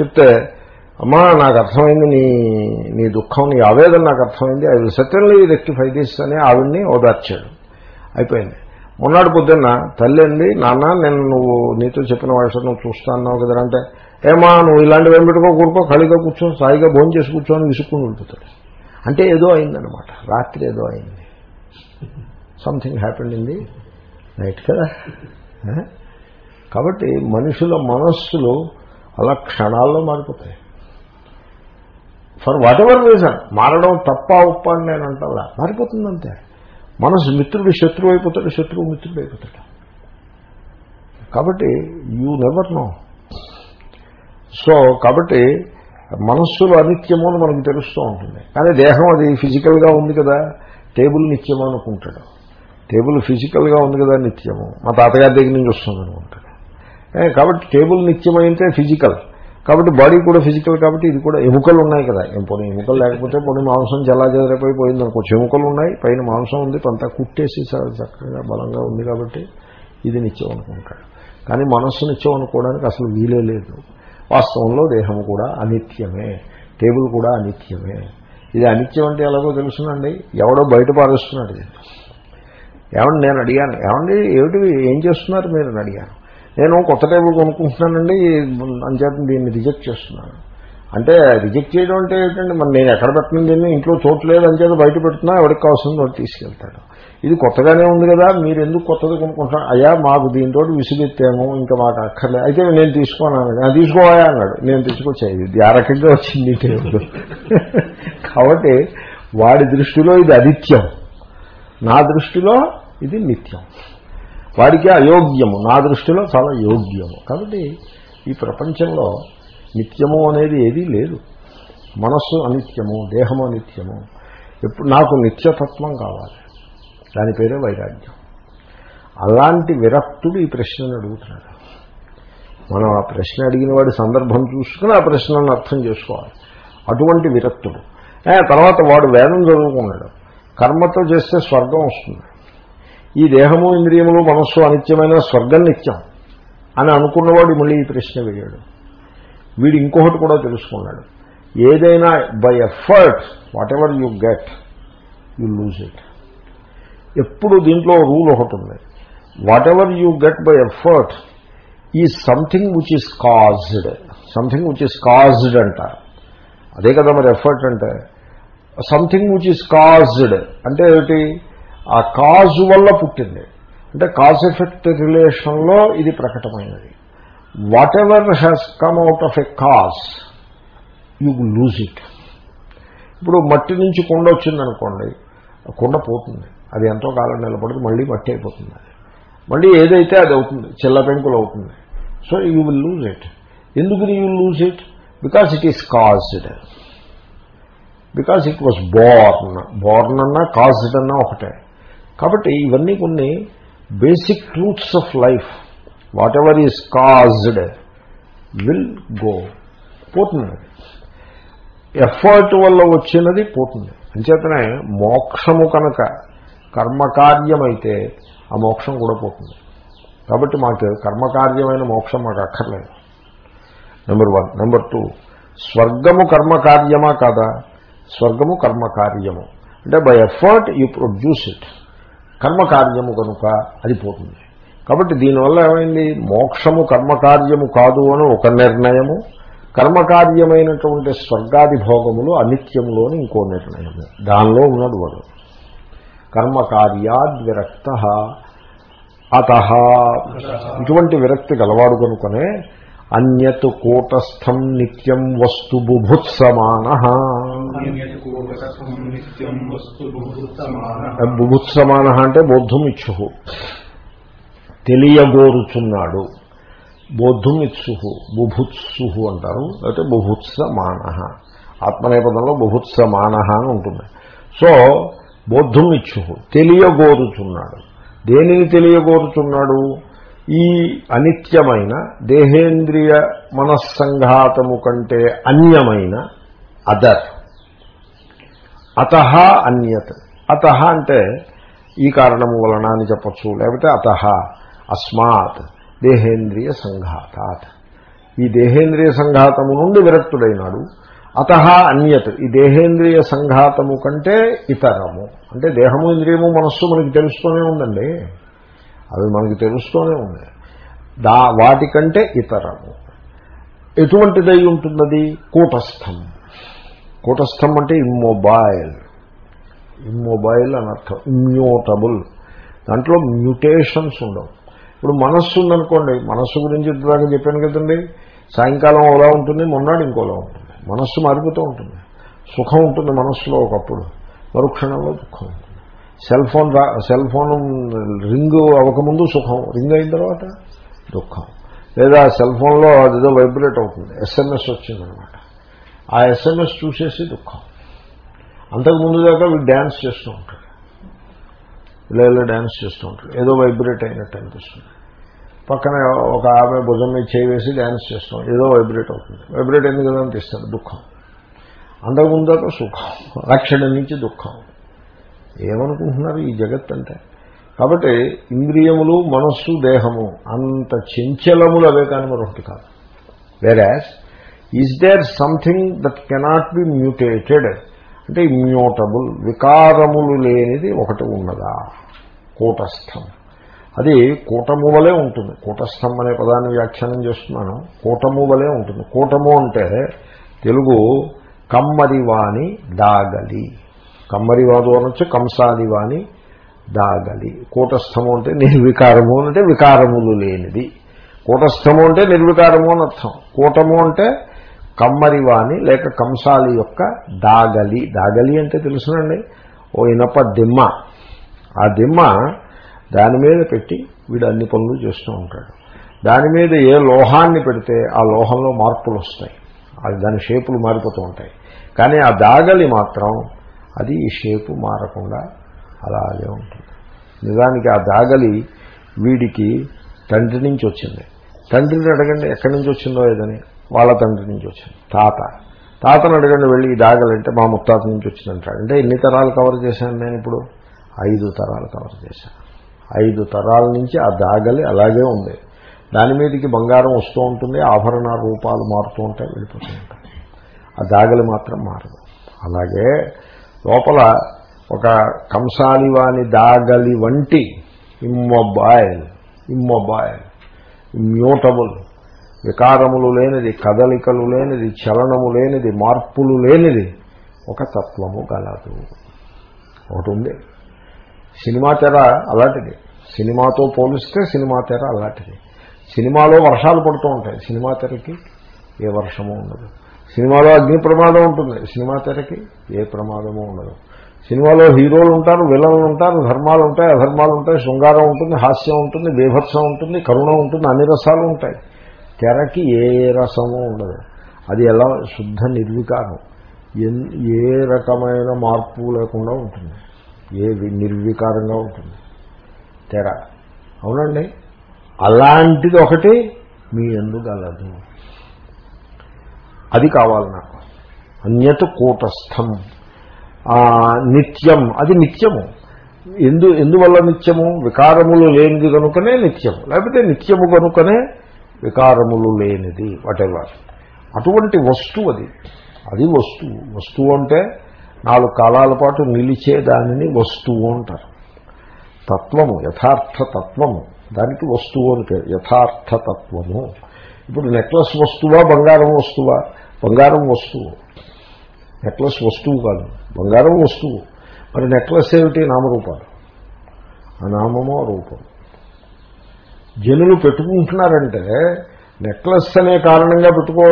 చెప్తే అమ్మా నాకు అర్థమైంది నీ నీ దుఃఖం నీ ఆవేదన నాకు అర్థమైంది. I will certainly rectify this అని ఆవిడ్ని ఓదార్చాడు. అయిపోయింది. మొన్నటి పొద్దున్న తల్లి అండి నాన్న నేను నువ్వు నీతో చెప్పిన వయసు నువ్వు చూస్తా అన్నావు కదా అంటే ఏమా నువ్వు ఇలాంటివి ఏం పెట్టుకో కూడుకో ఖాళీగా కూర్చొని సాయిగా భోజనం చేసి కూర్చొని విసుక్కుని వెళ్ళిపోతాడు. అంటే ఏదో అయిందనమాట రాత్రి ఏదో అయింది. సంథింగ్ హ్యాపెండ్ ఇంది నైట్ కదా? కాబట్టి మనుషుల మనస్సులు అలా క్షణాల్లో మారిపోతాయి. ఫర్ వాట్ ఎవర్ రీజన్ మారడం తప్ప ఉప్ప అని నేను అంటా మారిపోతుందంతే. మనసు మిత్రుడు శత్రువు అయిపోతాడు శత్రువు మిత్రుడు అయిపోతాడు. కాబట్టి యూ నెవర్ నో సో కాబట్టి మనస్సులో అనిత్యము అని మనకు తెలుస్తూ ఉంటుంది. కానీ దేహం అది ఫిజికల్గా ఉంది కదా టేబుల్ నిత్యము అనుకుంటాడు. టేబుల్ ఫిజికల్గా ఉంది కదా నిత్యము. మా తాతగారి దగ్గర నుంచి వస్తుంది అనుకుంటాడు. కాబట్టి టేబుల్ నిత్యమైతే ఫిజికల్. కాబట్టి బాడీ కూడా ఫిజికల్ కాబట్టి ఇది కూడా ఎముకలు ఉన్నాయి కదా. ఏం పోనీ ఎముకలు లేకపోతే పోనీ మాంసం జలాజలరైపోయి పోయింది అనుకోవచ్చు ఎముకలు ఉన్నాయి పైన మాంసం ఉంది పంత కుట్టేసి చక్కగా బలంగా ఉంది కాబట్టి ఇది నిత్యం అనుకుంటాడు. కానీ మనస్సు నిత్యం అనుకోవడానికి అసలు వీలే లేదు. వాస్తవంలో దేహం కూడా అనిత్యమే. టేబుల్ కూడా అనిత్యమే. ఇది అనిత్యం అంటే ఎలాగో తెలుసునండి. ఎవడో బయట పారేస్తున్నాడు ఇది. ఏమండి నేను అడిగాను. ఏమండి ఏమిటి ఏం చేస్తున్నారు మీరు? అడిగాను. నేను కొత్త టేబుల్ కొనుక్కుంటున్నానండి అంచేత దీన్ని రిజెక్ట్ చేస్తున్నాను. అంటే రిజెక్ట్ చేయడం అంటే ఏంటంటే మరి నేను ఎక్కడ పెట్టిన దీన్ని ఇంట్లో చోటు లేదు అంచేత బయట పెడుతున్నా ఎవరికి కావాల్సింది వాడు తీసుకెళ్తాడు. ఇది కొత్తగానే ఉంది కదా మీరు ఎందుకు కొత్తది కొనుక్కుంటున్నారు? అయ్యా మాకు దీంతో విసిగెత్తాము ఇంకా మాకు అక్కర్లేదు అయితే నేను తీసుకోను తీసుకోవా అన్నాడు. నేను తీసుకొచ్చాయి ఇది ఆ రకంగా వచ్చింది టేబుల్. కాబట్టి వాడి దృష్టిలో ఇది అదిత్యం. నా దృష్టిలో ఇది నిత్యం. వాడికి అయోగ్యము నా దృష్టిలో చాలా యోగ్యము. కాబట్టి ఈ ప్రపంచంలో నిత్యము అనేది ఏదీ లేదు. మనస్సు అనిత్యము దేహము అనిత్యము. ఎప్పుడు నాకు నిత్యతత్వం కావాలి. దాని పేరే వైరాగ్యం. అలాంటి విరక్తుడు ఈ ప్రశ్నను అడుగుతున్నాడు. మనం ఆ ప్రశ్న అడిగిన వాడి సందర్భం చూసుకుని ఆ ప్రశ్నను అర్థం చేసుకోవాలి. అటువంటి విరక్తుడు. తర్వాత వాడు వేదం చదువుకున్నాడు. కర్మతో చేస్తే స్వర్గం వస్తుంది. ఈ దేహము ఇంద్రియములు మనస్సు అనిత్యమైన స్వర్గం నిత్యం అని అనుకున్నవాడు మళ్ళీ ఈ ప్రశ్న వేయాడు. వీడు ఇంకొకటి కూడా తెలుసుకున్నాడు. ఏదైనా by effort whatever you get you lose it ఎప్పుడు దీంట్లో రూల్ ఒకటి ఉంది. Whatever you get by effort ఈ something which is caused something which is caused అంటారు అదే కదా మరి ఎఫర్ట్ అంటే. సంథింగ్ విచ్ ఇస్ కాజ్డ్ అంటే ఏమిటి? ఆ కాజు వల్ల పుట్టింది. అంటే కాజ్ ఎఫెక్ట్ రిలేషన్లో ఇది ప్రకటమైనది. Whatever has come out of a cause you lose it ఇప్పుడు మట్టి నుంచి కుండ వచ్చిందనుకోండి కొండ కుండ పోతుంది. అది ఎంతో కాలం నిలబడి మళ్ళీ మట్టి అయిపోతుంది అది. మళ్ళీ ఏదైతే అది అవుతుంది చిల్ల పెంకులు అవుతుంది. So you will lose it ఎందుకు you lose it because it is caused because it was born born అన్నా కాజ్డ్ అన్నా ఒకటే. కాబట్టి ఇవన్నీ కొన్ని basic truths of life whatever is caused will go పోతుంది. ఎఫర్ట్ వల్ల వచ్చినది పోతుంది. అంచేతనే మోక్షము కనుక కర్మకార్యమైతే ఆ మోక్షం కూడా పోతుంది. కాబట్టి మాకు కర్మకార్యమైన మోక్షం మాకు అక్కర్లేదు. నెంబర్ వన్ నెంబర్ టూ స్వర్గము కర్మకార్యమా కాదా? స్వర్గము కర్మకార్యము. అంటే by effort you produce it కర్మకార్యము కనుక అది పోతుంది. కాబట్టి దీనివల్ల ఏమైంది? మోక్షము కర్మకార్యము కాదు అని ఒక నిర్ణయము కర్మకార్యమైనటువంటి స్వర్గాది భోగములు అనిత్యములోని ఇంకో నిర్ణయము. దానిలో ఉన్నాడు వాడు. కర్మకార్యాద్విరక్త అత. ఇటువంటి విరక్తి గలవాడు కనుకనే అన్యత్ కూటస్థం నిత్యం వస్తు బుభుత్సమాన. బుభుత్సమాన. అంటే బోద్ధుం ఇచ్చు తెలియగోరుచున్నాడు బోద్ధుమిత్సు బుభుత్సు అంటారు. లేకపోతే బుభుత్సమాన. ఆత్మనేపథంలో బుభుత్సమాన అని ఉంటుంది. సో బోద్ధుమిచ్చు తెలియగోరుచున్నాడు దేనిని తెలియగోరుచున్నాడు ఈ అనిత్యమైన దేహేంద్రియ మనస్సంఘాతము కంటే అన్యమైన అదర్. అత అన్యత్. అత అంటే ఈ కారణము వలన అని చెప్పచ్చు. లేకపోతే అత అస్మాత్ దేహేంద్రియ సంఘాతాత్. ఈ దేహేంద్రియ సంఘాతము నుండి విరక్తుడైనాడు. అత అన్యత్. ఈ దేహేంద్రియ సంఘాతము కంటే ఇతరము. అంటే దేహము ఇంద్రియము మనస్సు మనకి తెలుస్తూనే ఉందండి. అవి మనకి తెలుస్తూనే ఉంది దా వాటికంటే ఇతరము. ఎటువంటిదై ఉంటున్నది? కూటస్థం. కూటస్థం అంటే ఇమ్మొబైల్. ఇమ్మొబైల్ అని అర్థం. ఇమ్యూటబుల్. దాంట్లో మ్యూటేషన్స్ ఉండవు. ఇప్పుడు మనస్సు ఉందనుకోండి మనస్సు గురించి ఇంతదాకా చెప్పాను కదండి సాయంకాలం ఓలా ఉంటుంది మొన్నాడు ఇంకోలా ఉంటుంది. మనస్సు మారిపోతూ ఉంటుంది. సుఖం ఉంటుంది మనస్సులో ఒకప్పుడు. మరుక్షణంలో దుఃఖం ఉంటుంది. Cell phone cell phone ring అవ్వకముందు సుఖం రింగ్ అయిన తర్వాత దుఃఖం. లేదా సెల్ ఫోన్లో అదేదో వైబ్రేట్ అవుతుంది. ఎస్ఎంఎస్ వచ్చిందనమాట. ఆ ఎస్ఎంఎస్ చూసేసి దుఃఖం. అంతకు ముందు దాకా వీడు డ్యాన్స్ చేస్తూ ఉంటాడు. ఇలా ఇలా డ్యాన్స్ చేస్తూ ఉంటాడు. ఏదో వైబ్రేట్ అయినట్టు అనిపిస్తుంది. పక్కన ఒక ఆమె భుజం మీద చేయి వేసి డ్యాన్స్ చేస్తాం ఏదో వైబ్రేట్ అవుతుంది. వైబ్రేట్ అయింది కదా అనిపిస్తుంది? దుఃఖం. అంతకుముందు దాకా సుఖం. రక్షణ నుంచి దుఃఖం. ఏమనుకుంటున్నారు ఈ జగత్ అంటే? కాబట్టి ఇంద్రియములు మనస్సు దేహము అంత చెంచలములు అవే కానీ మరొకటి కాదు. వేరే is there something that cannot be mutated అంటే ఇమ్యూటబుల్ వికారములు లేనిది ఒకటి ఉన్నదా? కూటస్థం. అది కూటము వలే ఉంటుంది. కూటస్థం అనే పదాన్ని వ్యాఖ్యానం చేస్తున్నాను. కూటము వలే ఉంటుంది. కూటము అంటే తెలుగు కమ్మరివాణి దాగలి. కమ్మరివాదు అనొచ్చు కంసాదివాణి దాగలి. కూటస్థము అంటే నిర్వికారము అంటే వికారములు లేనిది. కూటస్థము అంటే నిర్వికారము అని అర్థం కూటము అంటే కమ్మరివాణి లేక కంసాలి యొక్క దాగలి. దాగలి అంటే తెలుసునండి. ఓ ఇనప దిమ్మ. ఆ దిమ్మ దాని మీద పెట్టి వీడు అన్ని పనులు చేస్తూ ఉంటాడు. దాని మీద ఏ లోహాన్ని పెడితే ఆ లోహంలో మార్పులు వస్తాయి. అది దాని షేపులు మారిపోతూ ఉంటాయి. కానీ ఆ దాగలి మాత్రం అది ఈ షేపు మారకుండా అలాగే ఉంటుంది. నిజానికి ఆ దాగలి వీడికి తండ్రి నుంచి వచ్చింది. తండ్రిని అడగండి ఎక్కడి నుంచి వచ్చిందో ఏదని? వాళ్ళ తండ్రి నుంచి వచ్చింది. తాత. తాతను అడగండి వెళ్ళి ఈ దాగలంటే మా ముత్తాత నుంచి వచ్చిందంటాడు. అంటే ఎన్ని తరాలు కవర్ చేశాను నేను ఇప్పుడు? ఐదు తరాలు కవర్ చేశాను. ఐదు తరాల నుంచి ఆ దాగలి అలాగే ఉంది. దాని మీదకి బంగారం వస్తూ ఉంటుంది ఆభరణ రూపాలు మారుతూ ఉంటాయి వెళ్ళిపోతూ ఉంటాయి. ఆ దాగలి మాత్రం మారదు. అలాగే లోపల ఒక కంసాలివాని దాగలి వంటి ఇమ్మొబాయిల్ ఇమ్మొబాయిల్ ఇమ్యూటబుల్ వికారములు లేనిది కదలికలు లేనిది చలనము లేనిది మార్పులు లేనిది ఒక తత్వము గలదు. ఒకటి ఉంది. సినిమా తెర అలాంటిది. సినిమాతో పోలిస్తే సినిమా తెర అలాంటిది. సినిమాలో వర్షాలు పడుతూ ఉంటాయి. సినిమా తెరకి ఏ వర్షము ఉండదు. సినిమాలో అగ్ని ప్రమాదం ఉంటుంది. సినిమా తెరకి ఏ ప్రమాదము ఉండదు. సినిమాలో హీరోలు ఉంటారు విలన్లు ఉంటారు ధర్మాలు ఉంటాయి అధర్మాలు ఉంటాయి శృంగారం ఉంటుంది హాస్యం ఉంటుంది బీభత్సం ఉంటుంది కరుణ ఉంటుంది అన్ని రసాలు ఉంటాయి. తెరకి ఏ రసము ఉండదు. అది ఎలా శుద్ధ నిర్వికారం. ఏ రకమైన మార్పు లేకుండా ఉంటుంది. ఏ నిర్వికారంగా ఉంటుంది. తెర. అవునండి? అలాంటిది ఒకటి మీ ఎందుకలదు అది కావాలి నాకు. అన్యత కూటస్థం. నిత్యం. అది నిత్యము. ఎందు ఎందువల్ల నిత్యము? వికారములు లేనిది కనుకనే నిత్యము. లేకపోతే నిత్యము కనుకనే వికారములు లేనిది వాటెవర్ అటువంటి వస్తువు అది. అది వస్తువు. వస్తువు అంటే నాలుగు కాలాల పాటు నిలిచే దానిని వస్తువు అంటారు. తత్వము యథార్థ తత్వము. దానికి వస్తువు అంటే పేరు. యథార్థ తత్వము. ఇప్పుడు నెక్లెస్ వస్తువా బంగారం వస్తువా? బంగారం వస్తువు. నెక్లెస్ వస్తువు కాదు. బంగారం వస్తువు. మరి నెక్లెస్ ఏమిటి? నామరూపాలు. ఆ నామమో రూపం. జనులు పెట్టుకుంటున్నారంటే నెక్లెస్ అనే కారణంగా పెట్టుకో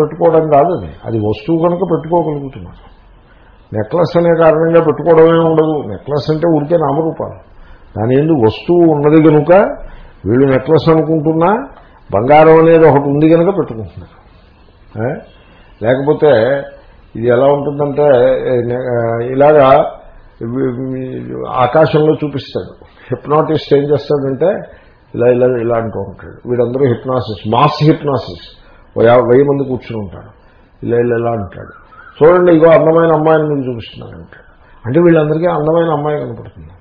పెట్టుకోవడం కాదు అది. అది వస్తువు కనుక పెట్టుకోగలుగుతున్నారు నెక్లెస్ అనే కారణంగా పెట్టుకోవడమే ఉండదు. నెక్లెస్ అంటే ఊరికే నామరూపాలు. దాని ఎందు వస్తువు ఉన్నది కనుక వీళ్ళు నెక్లెస్ అనుకుంటున్నా బంగారం అనేది ఒకటి ఉంది కనుక పెట్టుకుంటున్నారు. లేకపోతే ఇది ఎలా ఉంటుందంటే ఇలాగా ఆకాశంలో చూపిస్తాడు. హిప్నాటిస్ట్ ఏం చేస్తాడంటే ఇలా ఇలా ఇలా అంటూ ఉంటాడు. వీడందరూ హిప్నాసిస్ మాస్ హిప్నాసిస్ వెయ్యి మంది కూర్చుని ఉంటాడు ఇలా ఇలా ఇలా అంటాడు. చూడండి ఇగో అందమైన అమ్మాయిని మీరు చూపిస్తున్నాను అంటాడు అంటే వీళ్ళందరికీ అందమైన అమ్మాయి కనపడుతుంది.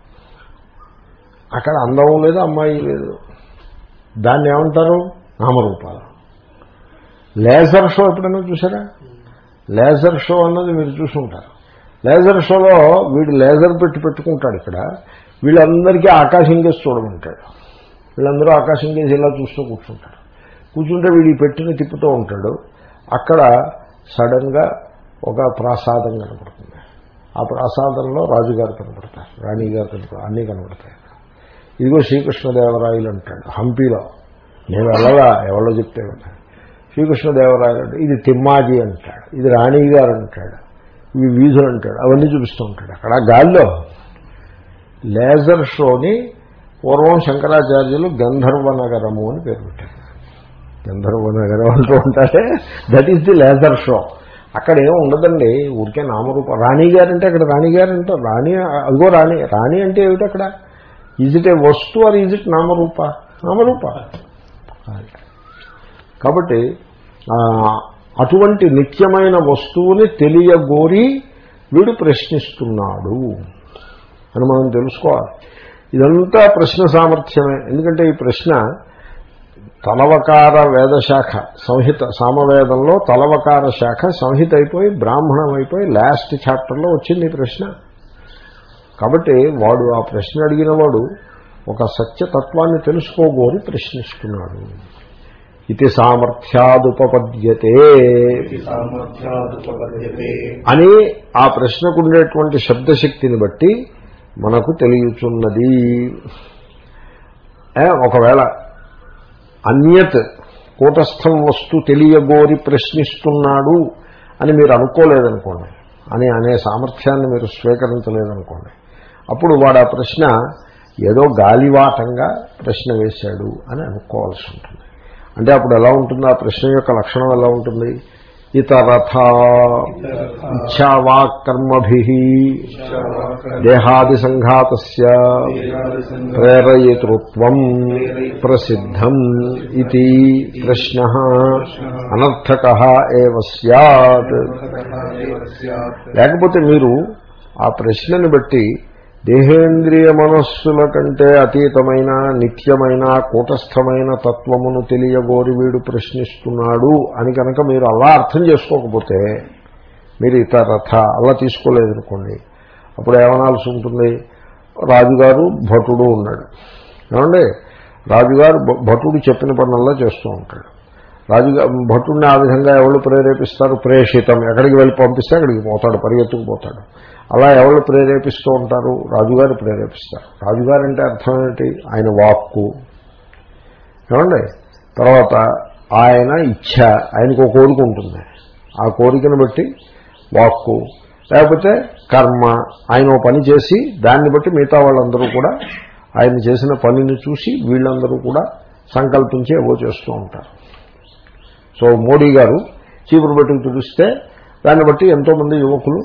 అక్కడ అందం లేదు అమ్మాయి లేదు. దాన్ని ఏమంటారు? నామరూపాలు. లేజర్ షో ఎప్పుడైనా చూసారా లేజర్ షో అన్నది మీరు చూసుంటారు లేజర్ షోలో వీడు లేజర్ పెట్టి పెట్టుకుంటాడు ఇక్కడ. వీళ్ళందరికీ ఆకాశం చేసి చూడమంటాడు. వీళ్ళందరూ ఆకాశం కేసి ఇలా చూస్తూ కూర్చుంటారు. కూర్చుంటే వీడి పెట్టిన తిప్పుతూ ఉంటాడు. అక్కడ సడన్గా ఒక ప్రాసాదం కనపడుతుంది. ఆ ప్రాసాదంలో రాజుగారు కనపడతారు. రాణిగారు కనపడతారు. అన్నీ కనపడతాయి ఇదిగో శ్రీకృష్ణదేవరాయలు అంటాడు హంపీలో. నేను వెళ్ళలా ఎవరో చెప్తే శ్రీకృష్ణదేవరాయలు అంటే ఇది తిమ్మాజీ అంటాడు ఇది రాణి గారు అంటాడు ఇవి వీధులు అంటాడు అవన్నీ చూపిస్తూ ఉంటాడు అక్కడ. గాల్లో లేజర్ షోని పూర్వం శంకరాచార్యులు గంధర్వ నగరము అని పేరు పెట్టారు. గంధర్వ నగరం అంటూ ఉంటారే that is the laser show అక్కడ ఏం ఉండదండి. ఊరికే నామరూప రాణి గారు అంటే అక్కడ రాణి గారు అంటే రాణి అదిగో రాణి. రాణి అంటే ఏమిటి అక్కడ? ఈజ్ ఇట్ ఏ వస్తువు ఆర్ ఈజ్ ఇట్ నామరూప? నామరూప. కాబట్టి అటువంటి నిత్యమైన వస్తువుని తెలియగోరి వీడు ప్రశ్నిస్తున్నాడు అని మనం తెలుసుకోవాలి. ఇదంతా ప్రశ్న సామర్థ్యమే. ఎందుకంటే ఈ ప్రశ్న తలవకార వేదశాఖ సంహిత సామవేదంలో తలవకార శాఖ సంహిత అయిపోయి బ్రాహ్మణం అయిపోయి లాస్ట్ చాప్టర్లో వచ్చింది ఈ ప్రశ్న. కాబట్టి వాడు ఆ ప్రశ్న అడిగిన వాడు ఒక సత్యతత్వాన్ని తెలుసుకోగోరి ప్రశ్నిస్తున్నాడు. ఇది సామర్థ్యాదుపపద్యతే. సామర్థ్యాదుపపద్యతే. అని ఆ ప్రశ్నకు ఉండేటువంటి శబ్దశక్తిని బట్టి మనకు తెలియచున్నది. ఒకవేళ అన్యత్ కూటస్థం వస్తు తెలియగోరి ప్రశ్నిస్తున్నాడు అని మీరు అనుకోలేదనుకోండి అని అనే సామర్థ్యాన్ని మీరు స్వీకరించలేదనుకోండి అప్పుడు వాడు ఆ ప్రశ్న ఏదో గాలివాటంగా ప్రశ్న వేశాడు అని అనుకోవాల్సి ఉంటుంది. అంటే అప్పుడు ఎలా ఉంటుంది? ఆ ప్రశ్న యొక్క లక్షణం ఎలా ఉంటుంది? ఇతరథ ఇచ్ఛావాకర్మభి దేహాది సంఘాత ప్రేరయితృత్వం ప్రసిద్ధం ఇది ప్రశ్న అనర్థక సత్ లేకపోతే మీరు ఆ ప్రశ్నను బట్టి దేహేంద్రియ మనస్సుల కంటే అతీతమైన నిత్యమైన కూటస్థమైన తత్వమును తెలియగోరి వీడు ప్రశ్నిస్తున్నాడు అని కనుక మీరు అలా అర్థం చేసుకోకపోతే మీరు ఇతరథ అలా తీసుకోలేదనుకోండి. అప్పుడు ఏమనాల్సి ఉంటుంది? రాజుగారు భటుడు ఉన్నాడు. ఏమండి? రాజుగారు భ- భటుడు చెప్పిన పనుల్లో చేస్తూ ఉంటాడు. రాజుగారు భటుడిని ఆ విధంగా ఎవరు ప్రేరేపిస్తారు? ప్రేషితం. ఎక్కడికి వెళ్ళి పంపిస్తే అక్కడికి పోతాడు పరిగెత్తుకుపోతాడు అలా ఎవరు ప్రేరేపిస్తూ ఉంటారు? రాజుగారు ప్రేరేపిస్తారు. రాజుగారు అంటే అర్థం ఏంటి ఆయన వాక్కు. ఏమండి? తర్వాత ఆయన ఇచ్ఛ ఆయనకు ఒక కోరిక ఉంటుంది. ఆ కోరికను బట్టి వాక్కు. లేకపోతే కర్మ ఆయన పని చేసి దాన్ని బట్టి మిగతా వాళ్ళందరూ కూడా ఆయన చేసిన పనిని చూసి వీళ్ళందరూ కూడా సంకల్పించి ఏవో చేస్తూ ఉంటారు. సో మోడీ గారు చీపురు బట్టి తుడిస్తే దాన్ని బట్టి ఎంతోమంది యువకులు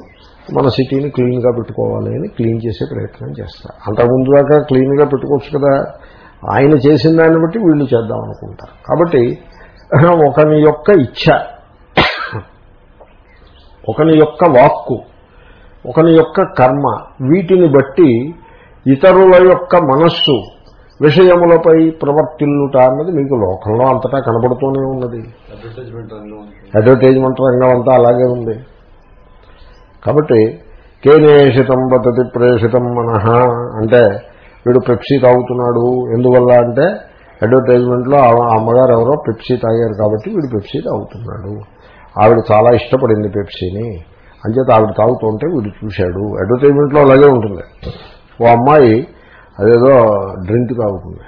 మన సిటీని క్లీన్గా పెట్టుకోవాలి అని క్లీన్ చేసే ప్రయత్నం చేస్తారు అంతకుముందు దాకా క్లీన్గా పెట్టుకోవచ్చు కదా. ఆయన చేసిన దాన్ని బట్టి వీళ్ళు చేద్దాం అనుకుంటారు కాబట్టి ఒకని యొక్క ఇచ్ఛ ఒకని యొక్క వాక్కు ఒకని యొక్క కర్మ వీటిని బట్టి ఇతరుల యొక్క మనస్సు విషయములపై ప్రవర్తిల్లుట అన్నది మీకు లోకంలో అంతటా కనబడుతూనే ఉన్నది. అడ్వర్టైజ్మెంట్ రంగం అంతా అలాగే ఉంది. కాబట్టి కేనేషితం పద్ధతి ప్రేషితం మనహ అంటే వీడు పెప్సీ తాగుతున్నాడు. ఎందువల్ల అంటే అడ్వర్టైజ్మెంట్లో ఆ అమ్మగారు ఎవరో పెప్సీ తాగారు కాబట్టి వీడు పెప్సీ తాగుతున్నాడు. ఆవిడ చాలా ఇష్టపడింది పెప్సీని. అంచేత ఆవిడ తాగుతుంటే వీడు చూశాడు. అడ్వర్టైజ్మెంట్లో అలాగే ఉంటుంది. ఓ అమ్మాయి అదేదో డ్రింక్ తాగుతుంది.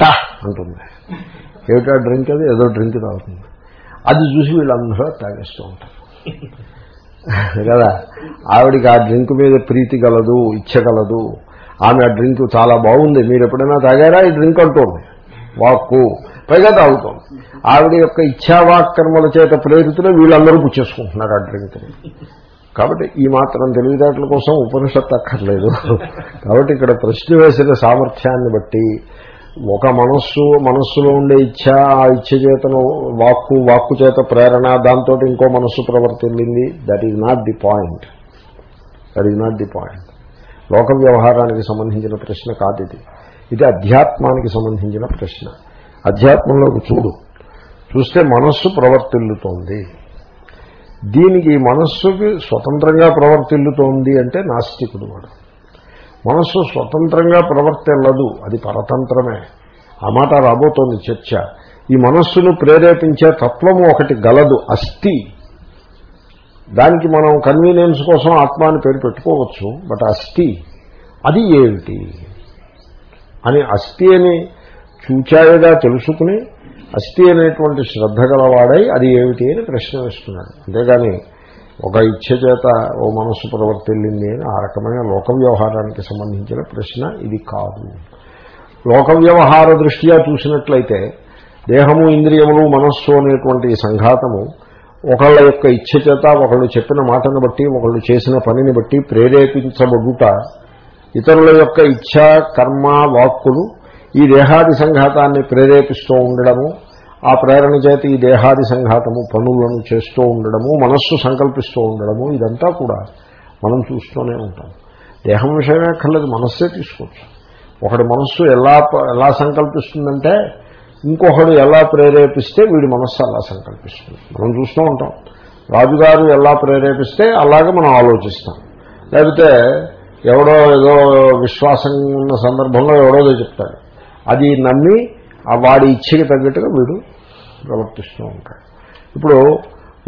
టా అంటుంది. ఏమిటా డ్రింక్ అది? ఏదో డ్రింక్ తాగుతుంది. అది చూసి వీళ్ళందరూ తాగేస్తూ ఉంటారు. కదా? ఆవిడికి ఆ డ్రింక్ మీద ప్రీతి గలదు ఇచ్చగలదు ఆమె ఆ డ్రింక్ చాలా బాగుంది. మీరు ఎప్పుడైనా తాగారా? ఈ డ్రింక్ అంటోంది. వాక్కు. పైగా తాగుతోంది. ఆవిడ యొక్క ఇచ్ఛావాకర్మల చేత ప్రేరితులు వీళ్ళందరూ పుచ్చేసుకుంటున్నారు ఆ డ్రింక్ని కాబట్టి ఈ మాత్రం తెలివితేటల కోసం ఉపనిషత్తు అక్కర్లేదు కాబట్టి ఇక్కడ ప్రశ్న వేసిన సామర్థ్యాన్ని బట్టి ఒక మనస్సు మనస్సులో ఉండే ఇచ్ఛ ఆ ఇచ్ఛ చేతను వాక్కు వాక్కు చేత ప్రేరణ దాంతో ఇంకో మనస్సు ప్రవర్తిల్లింది that is not the point that is not the point లోక వ్యవహారానికి సంబంధించిన ప్రశ్న కాదు ఇది. ఇది అధ్యాత్మానికి సంబంధించిన ప్రశ్న. అధ్యాత్మంలోకి చూడు. చూస్తే మనస్సు ప్రవర్తిల్లుతోంది. దీనికి మనస్సుకి స్వతంత్రంగా ప్రవర్తిల్లుతోంది అంటే నాస్తికుడు వాడు. మనస్సు స్వతంత్రంగా ప్రవర్తిల్లదు. అది పరతంత్రమే. ఆ మాట రాబోతోంది చర్చ. ఈ మనస్సును ప్రేరేపించే తత్వము ఒకటి గలదు అస్థి. దానికి మనం కన్వీనియన్స్ కోసం ఆత్మ అని పేరు పెట్టుకోవచ్చు బట్ అస్థి. అది ఏమిటి? అని అస్థి అని చూచాయగా తెలుసుకుని అస్థి అనేటువంటి శ్రద్ధ గలవాడై అది ఏమిటి అని ప్రశ్న వేస్తున్నాడు. అంతేగాని ఒక ఇచ్ఛ చేత ఓ మనస్సు ప్రవర్తిల్లింది అని ఆ రకమైన లోక వ్యవహారానికి సంబంధించిన ప్రశ్న ఇది కాదు. లోక వ్యవహార దృష్ట్యా చూసినట్లయితే దేహము ఇంద్రియములు మనస్సు అనేటువంటి సంఘాతము ఒకళ్ళ యొక్క ఇచ్ఛ చేత ఒకళ్ళు చెప్పిన మాటను బట్టి ఒకళ్ళు చేసిన పనిని బట్టి ప్రేరేపించబడుట ఇతరుల యొక్క ఇచ్ఛ కర్మ వాక్కులు ఈ దేహాది సంఘాతాన్ని ప్రేరేపిస్తూ ఉండడము ఆ ప్రేరణ చేత ఈ దేహాది సంఘాతము పనులను చేస్తూ ఉండడము మనస్సు సంకల్పిస్తూ ఉండడము ఇదంతా కూడా మనం చూస్తూనే ఉంటాం. దేహం విషయమే అక్కర్లేదు మనస్సే తీసుకోవచ్చు. ఒకటి మనస్సు ఎలా ప- ఎలా సంకల్పిస్తుందంటే ఇంకొకడు ఎలా ప్రేరేపిస్తే వీడి మనస్సు అలా సంకల్పిస్తుంది. మనం చూస్తూ ఉంటాం. రాజుగారు ఎలా ప్రేరేపిస్తే అలాగే మనం ఆలోచిస్తాం. లేకపోతే ఎవడో ఏదో విశ్వాసం ఉన్న సందర్భంలో ఎవడోదో చెప్తాడు. అది నమ్మి ఆ వాడి ఇచ్చకి తగ్గట్టుగా వీడు ప్రవర్తిస్తూ ఉంటాడు. ఇప్పుడు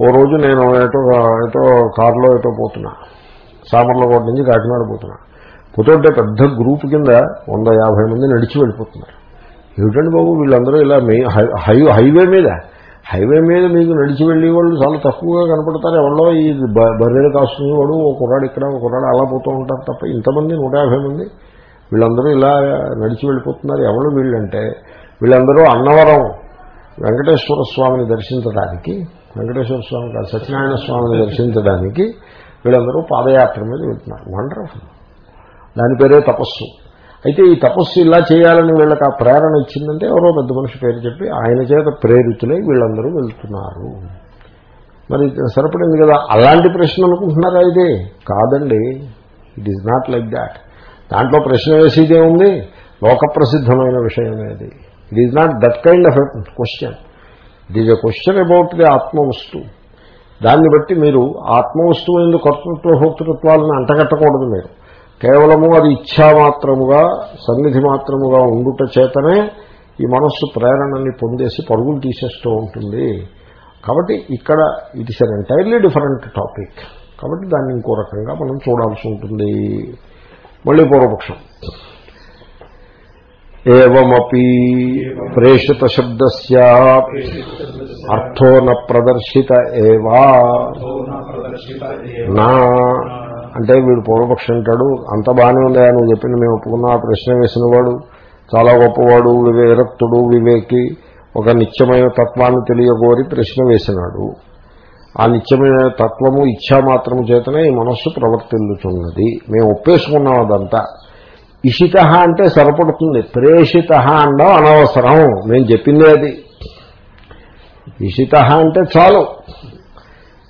ఓ రోజు నేను ఎటో ఎటో కారులో ఎటో పోతున్నా. సామర్లకోట నుంచి కాకినాడ పోతున్నా. పోతుంటే పెద్ద గ్రూప్ కింద వంద యాభై మంది నడిచి వెళ్ళిపోతున్నారు. ఏమిటండి బాబు వీళ్ళందరూ ఇలా మే హై- హై- హైవే మీద? హైవే మీద మీకు నడిచి వెళ్ళే వాళ్ళు చాలా తక్కువగా కనపడతారు. ఎవరో ఈ బర్రెలు కాసుకునే వాడు ఒక కుర్రాడు ఇక్కడ ఒక కుర్రాడు అలా పోతూ ఉంటారు తప్ప ఇంతమంది నూట యాభై మంది వీళ్ళందరూ ఇలా నడిచి వెళ్ళిపోతున్నారు. ఎవరు వీళ్ళంటే వీళ్ళందరూ అన్నవరం వెంకటేశ్వర స్వామిని దర్శించడానికి వెంకటేశ్వర స్వామి కాదు సత్యనారాయణ స్వామిని దర్శించడానికి వీళ్ళందరూ పాదయాత్ర మీద వెళ్తున్నారు. వండర్ఫుల్ దాని పేరే తపస్సు. అయితే ఈ తపస్సు ఇలా చేయాలని వీళ్ళకి ఆ ప్రేరణ ఇచ్చిందంటే ఎవరో పెద్ద మనిషి పేరు చెప్పి ఆయన చేత ప్రేరితులై వీళ్ళందరూ వెళ్తున్నారు. మరి సరిపడింది కదా? అలాంటి ప్రశ్న అనుకుంటున్నారా ఇది? కాదండి. It is not like that దాంట్లో ప్రశ్న వేసేదే ఉంది లోక ప్రసిద్ధమైన విషయమే it is not that kind of question it is a question about the ఆత్మవస్తు దాన్ని బట్టి మీరు ఆత్మవస్తువు ఎందుకు కర్తృత్వ భోక్తృత్వాలను అంటగట్టకూడదు మీరు. కేవలము అది ఇచ్ఛామాత్రముగా సన్నిధి మాత్రముగా ఉండుట చేతనే ఈ మనస్సు ప్రేరణని పొందేసి పరుగులు తీసేస్తూ ఉంటుంది. కాబట్టి ఇక్కడ it is an entirely different topic కాబట్టి దాన్ని ఇంకో రకంగా మనం చూడాల్సి ఉంటుంది. మళ్ళీ పూర్వపక్షం. ఏమీ ప్రేషిత శబ్ద అర్థో న ప్రదర్శిత ఏవా. నా. అంటే వీడు పూర్వపక్షం అంటాడు. అంత బాగానే ఉందా నువ్వు చెప్పిన మేము ఒప్పుకున్న. ఆ ప్రశ్న వేసిన వాడు చాలా గొప్పవాడు విరక్తుడు వివేకి ఒక నిత్యమైన తత్వాన్ని తెలియగోరి ప్రశ్న వేసినాడు. ఆ నిత్యమైన తత్వము ఇచ్చా మాత్రము చేతనే ఈ మనస్సు ప్రవర్తిల్లుతున్నది మేము ఒప్పేసుకున్నాం అదంతా. ఇషిత అంటే సరిపడుతుంది. ప్రేషిత అనడం అనవసరం. నేను చెప్పిందే అది. ఇషిత అంటే చాలు.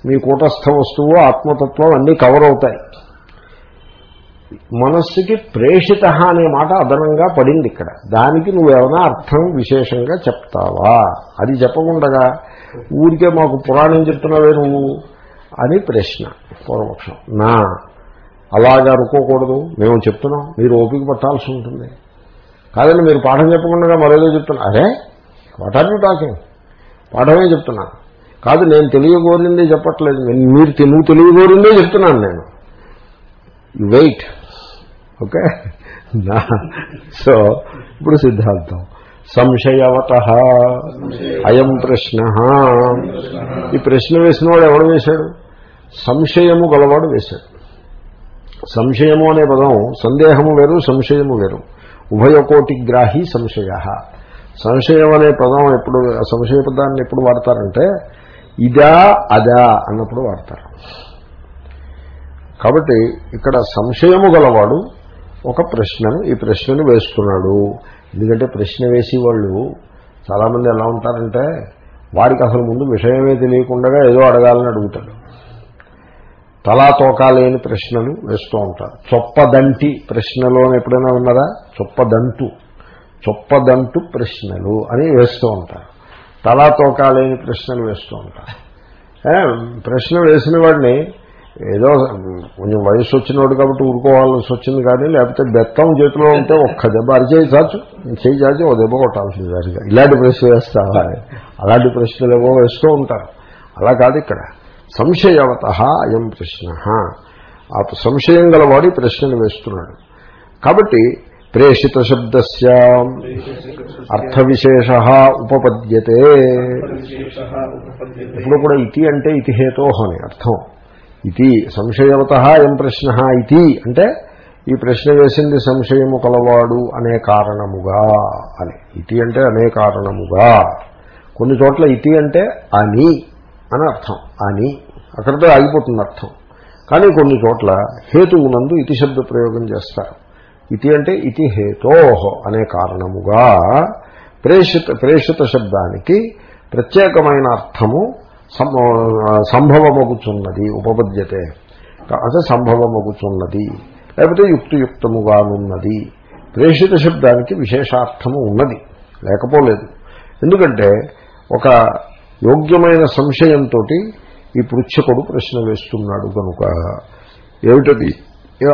మీ కూటస్థ వస్తువు ఆత్మతత్వం అన్నీ కవర్ అవుతాయి. మనస్సుకి ప్రేషిత అనే మాట అదనంగా పడింది ఇక్కడ. దానికి నువ్వేమైనా అర్థం విశేషంగా చెప్తావా? అది చెప్పకుండా ఊరికే మాకు పురాణం చెప్తున్నావే నువ్వు అని ప్రశ్న పూర్వపక్షం. నా అలాగా అనుకోకూడదు. మేము చెప్తున్నాం. మీరు ఓపిక పట్టాల్సి ఉంటుంది. కాదండి మీరు పాఠం చెప్పకుండా మరేదో చెప్తున్నా. అరే వాట్ ఆర్ యూ టాకింగ్ పాఠమే చెప్తున్నా. కాదు నేను తెలియగోరిందే చెప్పట్లేదు. మీరు తె- నువ్వు తెలియగోరిందే చెప్తున్నాను నేను. You wait okay? సో ఇప్పుడు సిద్ధాంతం. సంశయవత. అయం ప్రశ్న. ఈ ప్రశ్న వేసిన వాడు ఎవడు వేశాడు? సంశయము గలవాడు వేశాడు. సంశయము అనే పదం సందేహము వేరు సంశయము వేరు. ఉభయకోటి గ్రాహి సంశయ. సంశయం అనే పదం ఎప్పుడు సంశయ పదాన్ని ఎప్పుడు వాడతారంటే ఇదా అదా అన్నప్పుడు వాడతారు. కాబట్టి ఇక్కడ సంశయము గలవాడు ఒక ప్రశ్నను ఈ ప్రశ్నను వేస్తున్నాడు. ఎందుకంటే ప్రశ్న వేసి వాళ్ళు చాలామంది ఎలా ఉంటారంటే వాడికి అసలు ముందు విషయమే తెలియకుండా ఏదో అడగాలని అడుగుతాడు. తలా లేని ప్రశ్నలు వేస్తూ ఉంటారు. చొప్పదంటి ప్రశ్నలు అని ఎప్పుడైనా ఉన్నారా చొప్పదంటు. చొప్పదంటు ప్రశ్నలు అని వేస్తూ ఉంటారు. తలా లేని ప్రశ్నలు వేస్తూ ఉంటారు. ప్రశ్న వేసిన వాడిని ఏదో కొంచెం వయసు వచ్చినవాడు కాబట్టి ఊరుకోవాల్సి వచ్చింది కానీ లేకపోతే బెత్తం చేతిలో ఉంటే ఒక్క దెబ్బ అరిచేయి చాచు చేయి చాచి ఓ దెబ్బ కొట్టాల్సింది దానిగా ఇలాంటి ప్రశ్న వేస్తావా? అలాంటి ప్రశ్నలు ఏవో వేస్తూ ఉంటారు. అలా కాదు ఇక్కడ. సంశయవత అయం ప్రశ్న. ఆ సంశయం గలవాడి ప్రశ్నను వేస్తున్నాడు. కాబట్టి ప్రేషిత శబ్దస్య అర్థ విశేష ఉపపద్యతే. ఇప్పుడు కూడా ఇతి అంటే ఇతి హేతో అని అర్థం. ఇది సంశయవత ఏం ప్రశ్న ఇది అంటే ఈ ప్రశ్న వేసింది సంశయము కలవాడు అనే కారణముగా అని. ఇతి అంటే అనే కారణముగా. కొన్ని చోట్ల ఇతి అంటే అని. అని అర్థం. అని అక్కడితో ఆగిపోతుంది అర్థం. కానీ కొన్ని చోట్ల హేతువునందు ఇతి శబ్ద ప్రయోగం చేస్తారు. ఇతి అంటే ఇతి హేతోహో అనే కారణముగా ప్రేషిత ప్రేషిత శబ్దానికి ప్రత్యేకమైన అర్థము సం- సంభవమగుచున్నది ఉపపద్యతే. అదే సంభవమగుచున్నది లేకపోతే యుక్తియుక్తముగానున్నది. ప్రేషిత శబ్దానికి విశేషార్థము ఉన్నది లేకపోలేదు. ఎందుకంటే ఒక యోగ్యమైన సంశయంతో ఈ పృచ్ఛకుడు ప్రశ్న వేస్తున్నాడు కనుక. ఏమిటది?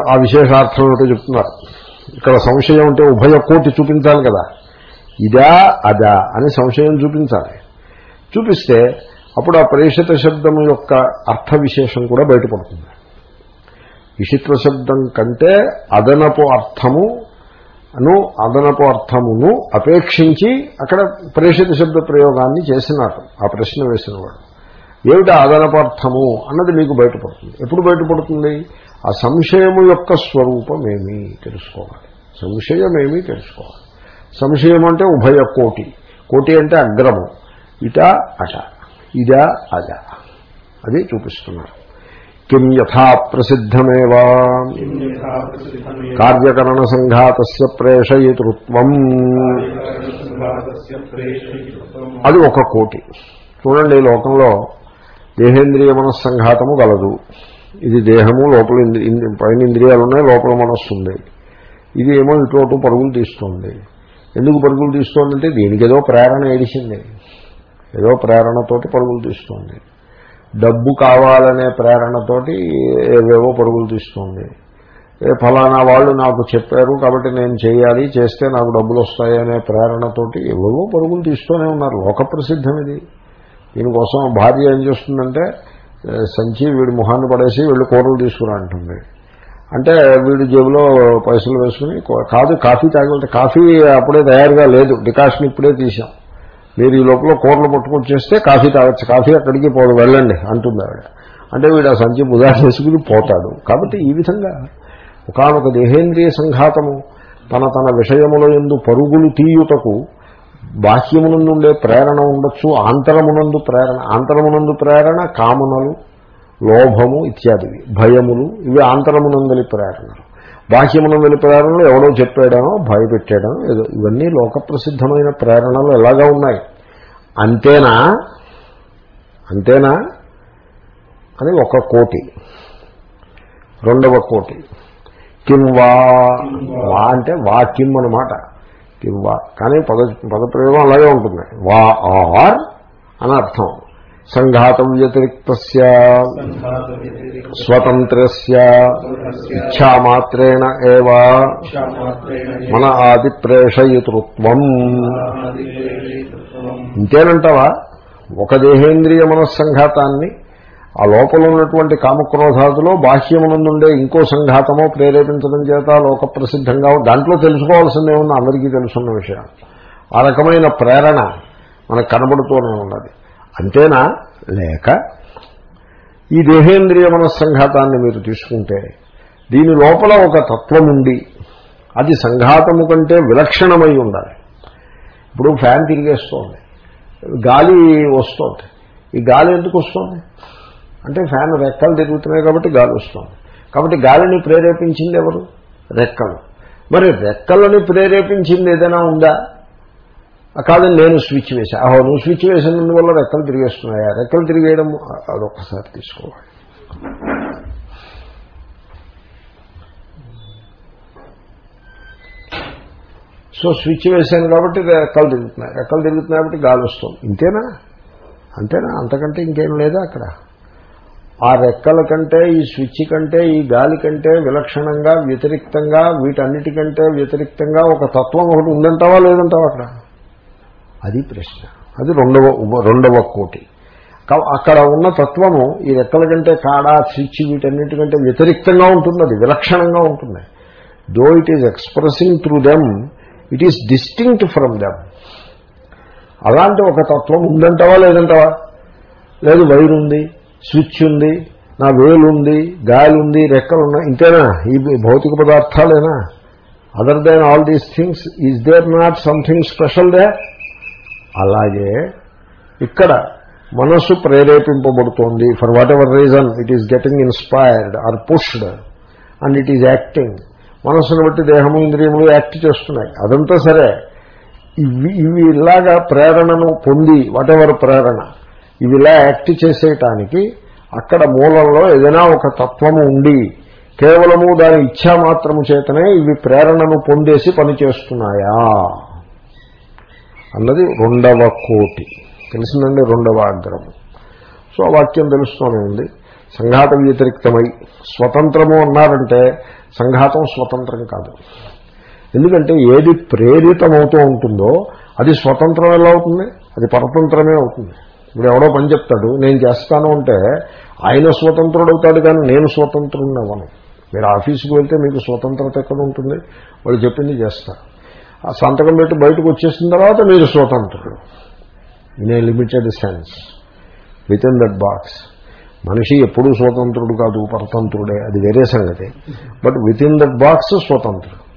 ఆ విశేషార్థం ఏమిటో చెప్తున్నారు ఇక్కడ సంశయం అంటే ఉభయ కోటి చూపించాలి కదా. ఇదా అదా అని సంశయం చూపించాలి. చూపిస్తే అప్పుడు ఆ ప్రేషిత శబ్దం యొక్క అర్థ విశేషం కూడా బయటపడుతుంది. విచిత్ర శబ్దం కంటే అదనపు అర్థము అను అదనపు అర్థమును అపేక్షించి అక్కడ ప్రేషిత శబ్ద ప్రయోగాన్ని చేసినారు. ఆ ప్రశ్న వేసినవాడు. ఏమిటి అదనపు అర్థము అన్నది మీకు బయటపడుతుంది. ఎప్పుడు బయటపడుతుంది? ఆ సంశయము యొక్క స్వరూపమేమి తెలుసుకోవాలి. సంశయమేమి తెలుసుకోవాలి. సంశయం అంటే ఉభయ కోటి. కోటి అంటే అగ్రము. ఇట అట. ఇదా అద అది చూపిస్తున్నారు. కిం యథా ప్రసిద్ధమేవా కార్యకరణ సంఘాత ప్రేషయితృత్వం అది ఒక కోటి. చూడండి ఈ లోకంలో దేహేంద్రియ మనస్సంఘాతము గలదు. ఇది దేహము లోపల పైన ఇంద్రియాలు ఉన్నాయి లోపల మనస్సు ఉంది. ఇది ఏమో ఇటు పరుగులు తీస్తోంది. ఎందుకు పరుగులు తీస్తోందంటే దీనికి ఏదో ప్రేరణ ఏడిసింది. ఏదో ప్రేరణతోటి పరుగులు తీస్తోంది. డబ్బు కావాలనే ప్రేరణతోటి ఏవేవో పరుగులు తీస్తుంది. ఏ ఫలానా వాళ్ళు నాకు చెప్పారు కాబట్టి నేను చేయాలి చేస్తే నాకు డబ్బులు వస్తాయి అనే ప్రేరణతోటి ఏవేవో పరుగులు తీస్తూనే ఉన్నారు. లోక ప్రసిద్ధం ఇది. దీనికోసం భార్య ఏం చేస్తుందంటే సంచి వీడి మొహాన్ని పడేసి వీళ్ళు కూరలు తీసుకురా అంటుంది. అంటే వీడి జేబులో పైసలు వేసుకుని కాదు కాఫీ తాగలంటే కాఫీ అప్పుడే తయారుగా లేదు. డికాషన్ ఇప్పుడే తీసాం మీరు ఈ లోపల కూరలు పట్టుకొచ్చేస్తే కాఫీ తాగొచ్చు. కాఫీ అక్కడికి పోదు వెళ్ళండి అంటుంది ఆవిడ. అంటే వీడు ఆ సంచి బుధా చేసుకుని పోతాడు. కాబట్టి ఈ విధంగా ఒకనొక దేహేంద్రియ సంఘాతము తన తన విషయముల ఎందు పరుగులు తీయుటకు బాహ్యమునందుండే ప్రేరణ ఉండొచ్చు ఆంతరమునందు ప్రేరణ ఆంతరమునందు ప్రేరణ కామనలు లోభము ఇత్యాదివి. భయములు ఇవి ఆంతరమునందలి ప్రేరణలు. బాహ్యమునందలి ప్రేరణలు ఎవడో చెప్పాడనో భయపెట్టాడనో ఏదో ఇవన్నీ లోక ప్రసిద్ధమైన ప్రేరణలు ఎలాగా ఉన్నాయి? అంతేనా? అంతేనా? అని ఒక కోటి. రెండవ కోటి. కిం వా వా అంటే వా కిమ్ అనమాట కిం వా కానీ పద పదప్రయోగం అలాగే ఉంటుంది. వా ఆర్ అని అర్థం. సంఘాతం వ్యతిరిక్త సంఘాత వ్యతిరేక స్వతంత్రస్య ఏవ మన ఆది ప్రేషయతృత్వం ఇంతేనంటావా? ఒక దేహేంద్రియ మనస్సంఘాతాన్ని ఆ లోపల ఉన్నటువంటి కామక్రోధాదులో బాహ్యమునందుండే ఇంకో సంఘాతమో ప్రేరేపించడం చేత లోక ప్రసిద్ధంగా దాంట్లో తెలుసుకోవాల్సిందే ఉంది అందరికీ తెలుసున్న విషయం. ఆ రకమైన ప్రేరణ మనకు కనబడుతూనే ఉన్నది. అంతేనా? లేక ఈ దేహేంద్రియ మనస్సంఘాతాన్ని మీరు తీసుకుంటే దీని లోపల ఒక తత్వం ఉండి అది సంఘాతము కంటే విలక్షణమై ఉండాలి. ఇప్పుడు ఫ్యాన్ తిరిగేస్తోంది. గాలి వస్తోంది. ఈ గాలి ఎందుకు వస్తుంది? అంటే ఫ్యాన్ రెక్కలు తిరుగుతున్నాయి కాబట్టి గాలి వస్తుంది. కాబట్టి గాలిని ప్రేరేపించింది ఎవరు? రెక్కలు. మరి రెక్కలని ప్రేరేపించింది ఏదైనా ఉందా? కాదని నేను స్విచ్ వేసా అహో నువ్వు స్విచ్ వేసినందువల్ల రెక్కలు తిరిగేస్తున్నాయా? రెక్కలు తిరిగేయడం అదొకసారి తీసుకోవాలి. సో స్విచ్ వేసాను కాబట్టి రెక్కలు తిరుగుతున్నాయి. రెక్కలు తిరుగుతున్నాయి కాబట్టి గాలి వస్తుంది. ఇంతేనా? అంతేనా? అంతకంటే ఇంకేం లేదా అక్కడ? ఆ రెక్కల కంటే ఈ స్విచ్ కంటే ఈ గాలి కంటే విలక్షణంగా వ్యతిరిక్తంగా వీటన్నిటికంటే వ్యతిరిక్తంగా ఒక తత్వం ఒకటి ఉందంటావా లేదంటావా అక్కడ? అది ప్రశ్న. అది రెండవ రెండవ కోటి. అక్కడ ఉన్న తత్వము ఈ రెక్కల కంటే కాడా స్విచ్ వీటన్నిటికంటే వ్యతిరిక్తంగా ఉంటుంది అది విలక్షణంగా ఉంటుంది. Though it is expressing through them it is distinct from them అలాంటి ఒక తత్వం ఉందంటావా లేదంటావా? లేదు వైర్ ఉంది స్విచ్ ఉంది నా వేలుంది గాయలుంది రెక్కలున్నాయి ఇంతేనా? ఈ భౌతిక పదార్థాలేనా? Other than all these things is there not something special they అలాగే ఇక్కడ మనస్సు ప్రేరేపింపబడుతోంది. For whatever reason it is getting inspired or pushed and it is acting మనస్సును బట్టి దేహము ఇంద్రియములు యాక్ట్ చేస్తున్నాయి. అదంతా సరే. ఇవి ఇవి ఇలాగా ప్రేరణను పొంది వాట్ ఎవర్ ప్రేరణ ఇవి ఇలా యాక్ట్ చేసేయటానికి అక్కడ మూలంలో ఏదైనా ఒక తత్వము ఉండి కేవలము దాని ఇచ్ఛా మాత్రము చేతనే ఇవి ప్రేరణను పొందేసి పనిచేస్తున్నాయా? అన్నది రెండవ కోటి. తెలిసిందండి రెండవ అగ్రము సో ఆ వాక్యం తెలుస్తూనే ఉంది. సంఘాత వ్యతిరిక్తమై స్వతంత్రము అన్నారంటే సంఘాతం స్వతంత్రం కాదు. ఎందుకంటే ఏది ప్రేరితమవుతూ ఉంటుందో అది స్వతంత్రం ఎలా అవుతుంది? అది పరతంత్రమే అవుతుంది. ఇప్పుడు ఎవడో పని చెప్తాడు నేను చేస్తాను అంటే ఆయన స్వతంత్రుడు అవుతాడు కానీ నేను స్వతంత్రుడిని అవ్వను. మీరు ఆఫీసుకు వెళ్తే మీకు స్వతంత్రత ఎక్కడ ఉంటుంది? వాళ్ళు చెప్పింది చేస్తారు. ఆ సంతకం పెట్టి బయటకు వచ్చేసిన తర్వాత మీరు స్వతంత్రుడు. In a limited sense within that box మనిషి ఎప్పుడూ స్వతంత్రుడు కాదు పరతంత్రుడే. అది వేరే సంగతి. But within that box స్వతంత్రుడు.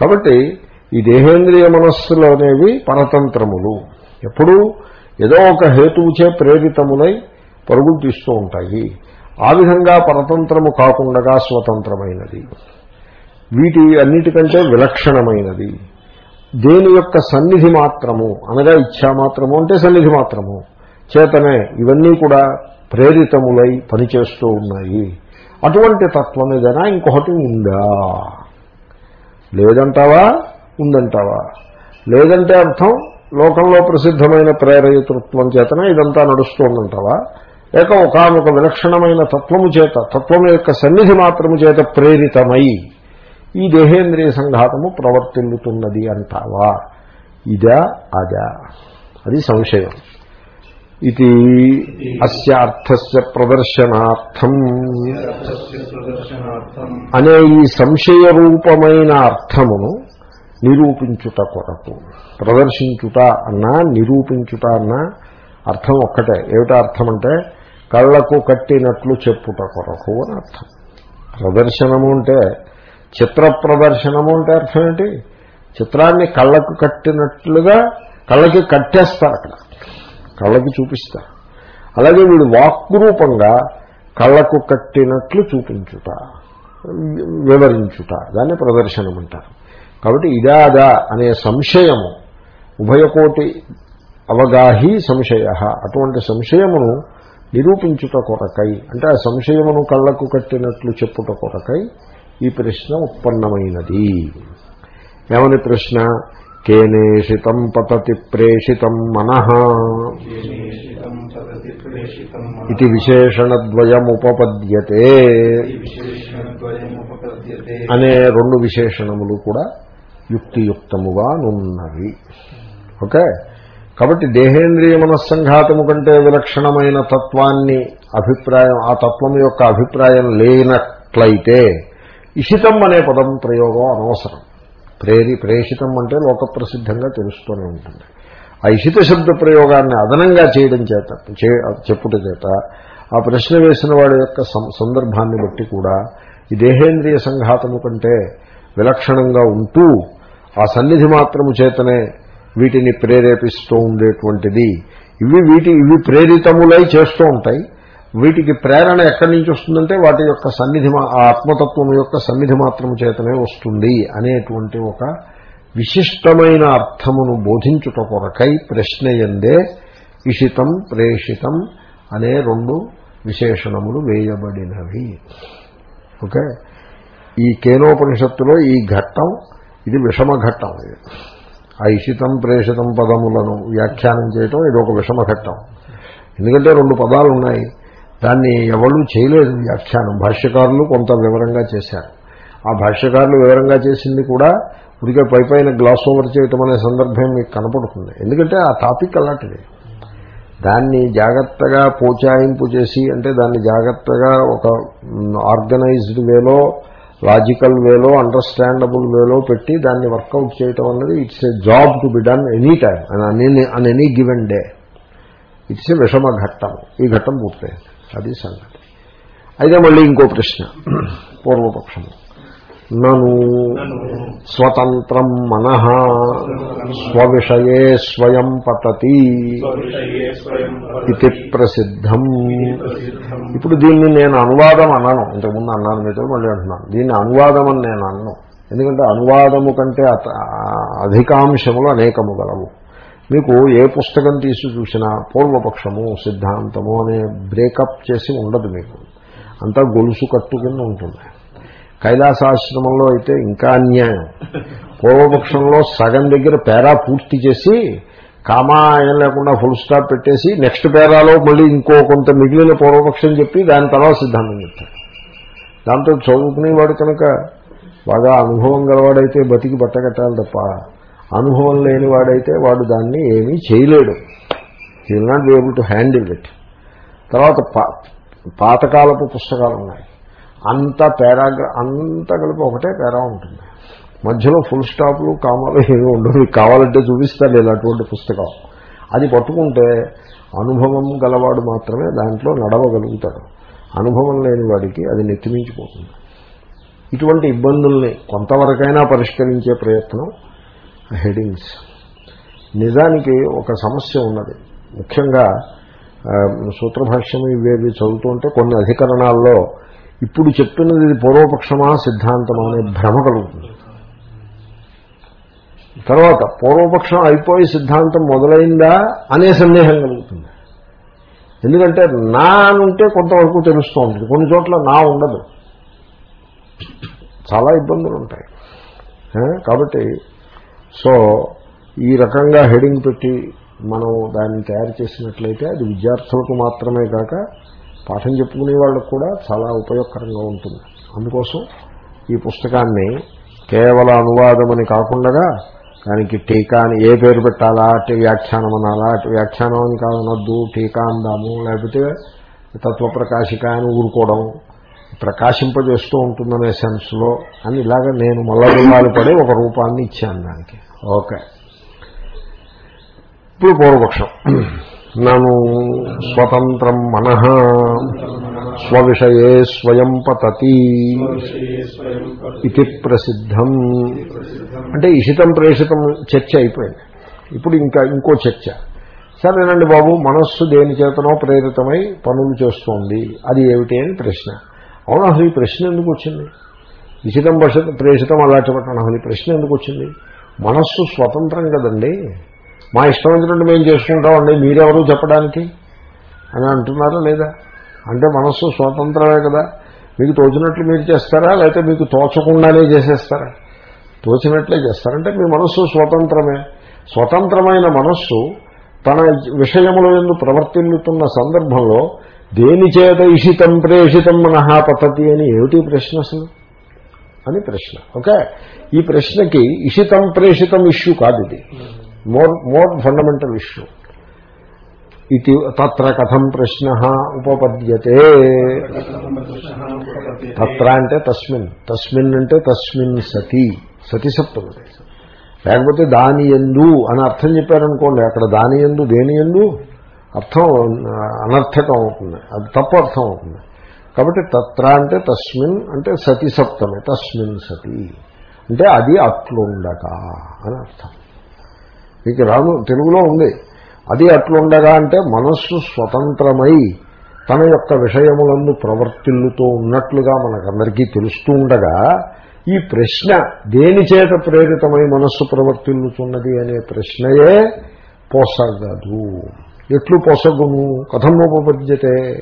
కాబట్టి ఈ దేహేంద్రియ మనస్సులు అనేవి పరతంత్రములు. ఎప్పుడూ ఏదో ఒక హేతువుచే ప్రేరితములై పరుగులు తీస్తూ ఉంటాయి. ఆ విధంగా పరతంత్రము కాకుండా స్వతంత్రమైనది. వీటి అన్నిటికంటే విలక్షణమైనది. దేని యొక్క సన్నిధి మాత్రము? అనగా ఇచ్ఛా మాత్రము అంటే సన్నిధి మాత్రము. చేతనే ఇవన్నీ కూడా ప్రేరితములై పనిచేస్తూ ఉన్నాయి. అటువంటి తత్వం ఏదైనా ఇంకొకటి ఉందా? లేదంటావా? ఉందంటావా? లేదంటే అర్థం? లోకంలో ప్రసిద్ధమైన ప్రేరయతృత్వం చేతన ఇదంతా నడుస్తోందంటావా? లేక ఒకనొక విలక్షణమైన తత్వము చేత తత్వము యొక్క సన్నిధి మాత్రము చేత ప్రేరితమై ఈ దేహేంద్రియ సంఘాతము ప్రవర్తిల్లుతున్నది అంటావా? ఇదా అదా? అది సంశయం. ఇది అస్య ప్రదర్శనార్థం. ప్రదర్శనార్థం అనే ఈ సంశయ రూపమైన అర్థమును నిరూపించుట కొరకు. ప్రదర్శించుట అన్నా నిరూపించుట అన్నా అర్థం ఒక్కటే. ఏమిటా అర్థం అంటే కళ్ళకు కట్టినట్లు చెప్పుట కొరకు అని అర్థం. ప్రదర్శనము అంటే చిత్ర ప్రదర్శనము అంటే అర్థం ఏంటి? చిత్రాన్ని కళ్ళకు కట్టినట్లుగా కళ్ళకి కట్టేస్తారు అక్కడ. కళ్ళకి చూపిస్తారు. అలాగే వీడు వాక్రూపంగా కళ్ళకు కట్టినట్లు చూపించుట వివరించుట. దాన్ని ప్రదర్శనం అంటారు. కాబట్టి ఇదా అదా అనే సంశయము ఉభయకోటి అవగాహి సంశయ. అటువంటి సంశయమును నిరూపించుట కొరకై అంటే ఆ సంశయమును కళ్ళకు కట్టినట్లు చెప్పుట కొరకై ఈ ప్రశ్న ఉత్పన్నమైనది. ఏమని ప్రశ్న? కేనేషితం పతతి ప్రేషితం మనః. ఇది విశేషణద్వయముపపద్యతే. అనే రెండు విశేషణములు కూడా యుక్తియుక్తముగా నున్నవి. ఓకే? కాబట్టి దేహేంద్రియ మనస్సంఘాతము కంటే విలక్షణమైన తత్వాన్ని అభిప్రాయం ఆ తత్వం యొక్క అభిప్రాయం లేనట్లయితే ఇషితం అనే పదం ప్రయోగం అనవసరం. ప్రేరి ప్రేషితం అంటే లోకప్రసిద్ధంగా తెలుస్తూనే ఉంటుంది. ఆ ఇషిత శబ్ద ప్రయోగాన్ని అదనంగా చేయడం చేత చే- చెప్పుట చేత ఆ ప్రశ్న వేసిన వాడి యొక్క సందర్భాన్ని బట్టి కూడా ఈ దేహేంద్రియ సంఘాతము కంటే విలక్షణంగా ఉంటూ ఆ సన్నిధి మాత్రము చేతనే వీటిని ప్రేరేపిస్తూ ఉండేటువంటిది. ఇవి వీటి ఇవి ప్రేరితములై చేస్తూ ఉంటాయి. వీటికి ప్రేరణ ఎక్కడి నుంచి వస్తుందంటే వాటి యొక్క సన్నిధి మా- ఆత్మతత్వం యొక్క సన్నిధి మాత్రము చేతనే వస్తుంది అనేటువంటి ఒక విశిష్టమైన అర్థమును బోధించుట కొరకై ప్రశ్న ఎందే ఇషితం ప్రేషితం అనే రెండు విశేషణములు వేయబడినవి. ఓకే? ఈ కేనోపనిషత్తులో ఈ ఘట్టం ఇది విషమ ఘట్టం ఇది. ఆ ఇషితం ప్రేషితం పదములను వ్యాఖ్యానం చేయటం ఇది ఒక విషమ ఘట్టం ఎందుకంటే రెండు పదాలు ఉన్నాయి దాన్ని ఎవరు చేయలేదు వ్యాఖ్యానం. భాష్యకారులు కొంత వివరంగా చేశారు. ఆ భాష్యకారులు వివరంగా చేసింది కూడా ఉడికే పై పైన గ్లాస్ ఓవర్ చేయటం అనే సందర్భం మీకు కనపడుతుంది. ఎందుకంటే ఆ టాపిక్ అలాంటిది. దాన్ని జాగ్రత్తగా పోచాయింపు చేసి అంటే దాన్ని జాగ్రత్తగా ఒక ఆర్గనైజ్డ్ వేలో లాజికల్ వేలో అండర్స్టాండబుల్ వేలో పెట్టి దాన్ని వర్కౌట్ చేయటం అన్నది it's a job to be done any time on any given day. It's a విషమ ఘట్టం ఈ ఘట్టం పూర్తయింది. అది సంగతి. అయితే మళ్ళీ ఇంకో ప్రశ్న. పూర్వపక్షము. నను స్వతంత్రం మనః స్వవిషయే స్వయం పతతి ఇది ప్రసిద్ధం. ఇప్పుడు దీన్ని నేను అనువాదం అన్నాను ఇంతకుముందు అన్నాను మీతో మళ్ళీ అంటున్నాను. దీన్ని అనువాదం అని నేను అన్నాను ఎందుకంటే అనువాదము కంటే అధికాంశములు అనేకము గలవు. మీకు ఏ పుస్తకం తీసి చూసినా పూర్వపక్షము సిద్ధాంతము అనే బ్రేకప్ చేసి ఉండదు మీకు. అంతా గొలుసు కట్టు కింద ఉంటుంది. కైలాసాశ్రమంలో అయితే ఇంకా అన్యాయం. పూర్వపక్షంలో సగం దగ్గర పేరా పూర్తి చేసి కామా ఏం లేకుండా ఫుల్ స్టాప్ పెట్టేసి నెక్స్ట్ పేరాలో మళ్ళీ ఇంకో కొంత మిగిలిన పూర్వపక్షం చెప్పి దాని తర్వాత సిద్ధాంతం చెప్తాడు దాంతో చదువుకునేవాడు కనుక బాగా అనుభవం గలవాడైతే బతికి బట్టగట్టాలి తప్ప అనుభవం లేని వాడైతే వాడు దాన్ని ఏమీ చేయలేడు. He will not be able to handle it తర్వాత పాతకాలపు పుస్తకాలు ఉన్నాయి. అంత పారాగ్రా అంతా కలిపి ఒకటే పేరా ఉంటుంది. మధ్యలో ఫుల్ స్టాప్లు కామాలు ఏమి ఉండవు. కావాలంటే చూపిస్తారు ఇలాంటి పుస్తకం. అది పట్టుకుంటే అనుభవం గలవాడు మాత్రమే దాంట్లో నడవగలుగుతాడు. అనుభవం లేని వాడికి అది నెత్తిమించిపోతుంది. ఇటువంటి ఇబ్బందుల్ని కొంతవరకైనా పరిష్కరించే ప్రయత్నం హెడింగ్స్. నిజానికి ఒక సమస్య ఉన్నది. ముఖ్యంగా సూత్రభాష్యం ఇవేవి చదువుతుంటే కొన్ని అధికరణాల్లో ఇప్పుడు చెప్తున్నది ఇది పూర్వపక్షమా సిద్ధాంతమా అనే భ్రమ కలుగుతుంది. తర్వాత పూర్వపక్షం అయిపోయి సిద్ధాంతం మొదలైందా అనే సందేహం కలుగుతుంది. ఎందుకంటే నా ఉంటే కొంతవరకు తెలుస్తూ ఉంటుంది. కొన్ని చోట్ల నా ఉండదు. చాలా ఇబ్బందులు ఉంటాయి. కాబట్టి సో ఈ రకంగా హెడింగ్ పెట్టి మనం దాన్ని తయారు చేసినట్లయితే అది విద్యార్థులకు మాత్రమే కాక పాఠం చెప్పుకునే వాళ్ళకు కూడా చాలా ఉపయోగకరంగా ఉంటుంది. అందుకోసం ఈ పుస్తకాన్ని కేవల అనువాదమని కాకుండా దానికి టీకా అని ఏ పేరు పెట్టాలా అటు వ్యాఖ్యానం అనాలా అటు వ్యాఖ్యానం అని కాదనొద్దు టీకా అందాము లేకపోతే తత్వప్రకాశిక అని ఊరుకోవడం ప్రకాశింపజేస్తూ ఉంటుందనే సెన్స్లో అని ఇలాగ నేను మల్లగుల్లాలు పడే ఒక రూపాన్ని ఇచ్చాను దానికి. ఓకే. ఇప్పుడు పూర్వపక్షం. నను స్వతంత్రం మనః స్వవిషయే స్వయం పతతి ఇది ప్రసిద్ధం. అంటే ఇషితం ప్రేషితం చర్చ అయిపోయింది. ఇప్పుడు ఇంకా ఇంకో చర్చ. సరేనండి బాబు మనస్సు దేని చేతనో ప్రేరితమై పనులు చేస్తోంది. అది ఏమిటి అని ప్రశ్న. అవును అసలు ఈ ప్రశ్న ఎందుకు వచ్చింది? ఇషితం భష ప్రేషితం అలాంటి పట్టణం అసలు ఈ ప్రశ్న ఎందుకు వచ్చింది? మనస్సు స్వతంత్రం కదండి. మా ఇష్టం వచ్చినట్టు మేము చేసుకుంటామండి మీరెవరు చెప్పడానికి? అని అంటున్నారా లేదా? అంటే మనస్సు స్వతంత్రమే కదా. మీకు తోచినట్లు మీరు చేస్తారా లేకపోతే మీకు తోచకుండానే చేసేస్తారా? తోచినట్లే చేస్తారంటే మీ మనస్సు స్వతంత్రమే. స్వతంత్రమైన మనస్సు తన విషయముల ఎందు ప్రవర్తిల్లుతున్న సందర్భంలో దేని చేత ఇషితం ప్రేషితం మనహ పతతి అని ఏమిటి ప్రశ్న అసలు? అని ప్రశ్న. ఓకే? ఈ ప్రశ్నకి ఇషితం ప్రేషితం ఇష్యూ కాదు ఇది. More more fundamental issue. ఇది తత్ర కథం ప్రశ్న ఉపపద్యతే. తత్ర అంటే తస్మిన్. తస్మిన్ అంటే తస్మిన్ సతి. సతి సప్తమి. లేకపోతే దాని ఎందు అని అర్థం చెప్పారనుకోండి అక్కడ దాని ఎందు దేని ఎందు? అర్థం అనర్థకం అవుతుంది. అది తప్పు అర్థం అవుతుంది. కాబట్టి తత్ర అంటే తస్మిన్ అంటే సతి సప్తమే తస్మిన్ సతి. అంటే అది అట్లుండగా అని అర్థం. మీకు రాను తెలుగులో ఉంది. అది అట్లుండగా అంటే మనస్సు స్వతంత్రమై తన యొక్క విషయములందు ప్రవర్తిల్లుతూ ఉన్నట్లుగా మనకందరికీ తెలుస్తూ ఉండగా ఈ ప్రశ్న దేని చేత ప్రేరితమై మనస్సు ప్రవర్తిల్లుతున్నది అనే ప్రశ్నయే పోసగదు. ఎట్లు పోసగును కథమోపపద్యతే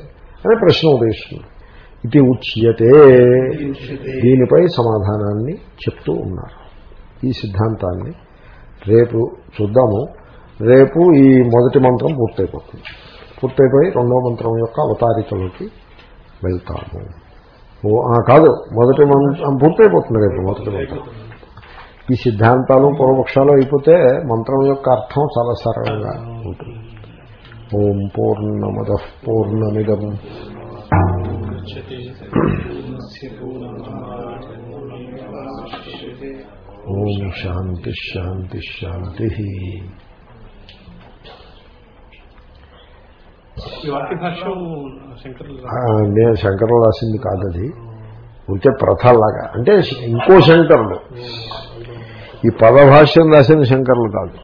అనే ప్రశ్న ఉదయిస్తుంది. ఇది ఉచ్యతే. దీనిపై సమాధానాన్ని చెప్తూ ఉన్నారు. ఈ సిద్ధాంతాన్ని రేపు చూద్దాము. రేపు ఈ మొదటి మంత్రం పూర్తయిపోతుంది. పూర్తయిపోయి రెండవ మంత్రం యొక్క అవతారికలోకి వెళ్తాము. ఓ ఆ, కాదు మొదటి మంత్రం పూర్తయిపోతుంది రేపు మొదటి మంత్రం. ఈ సిద్ధాంతాలు పూర్వపక్షాలు అయిపోతే మంత్రం యొక్క అర్థం చాలా సరళంగా ఉంటుంది. ఓం పూర్ణమద పూర్ణమిదం. ఓం శాంతి శాంతి శాంతి. నేను శంకరులు రాసింది కాదు అది ఊరికే ప్రథలాగా. అంటే ఇంకో శంకరుడు ఈ పదభాష్యం రాసిన శంకరులు కాదు.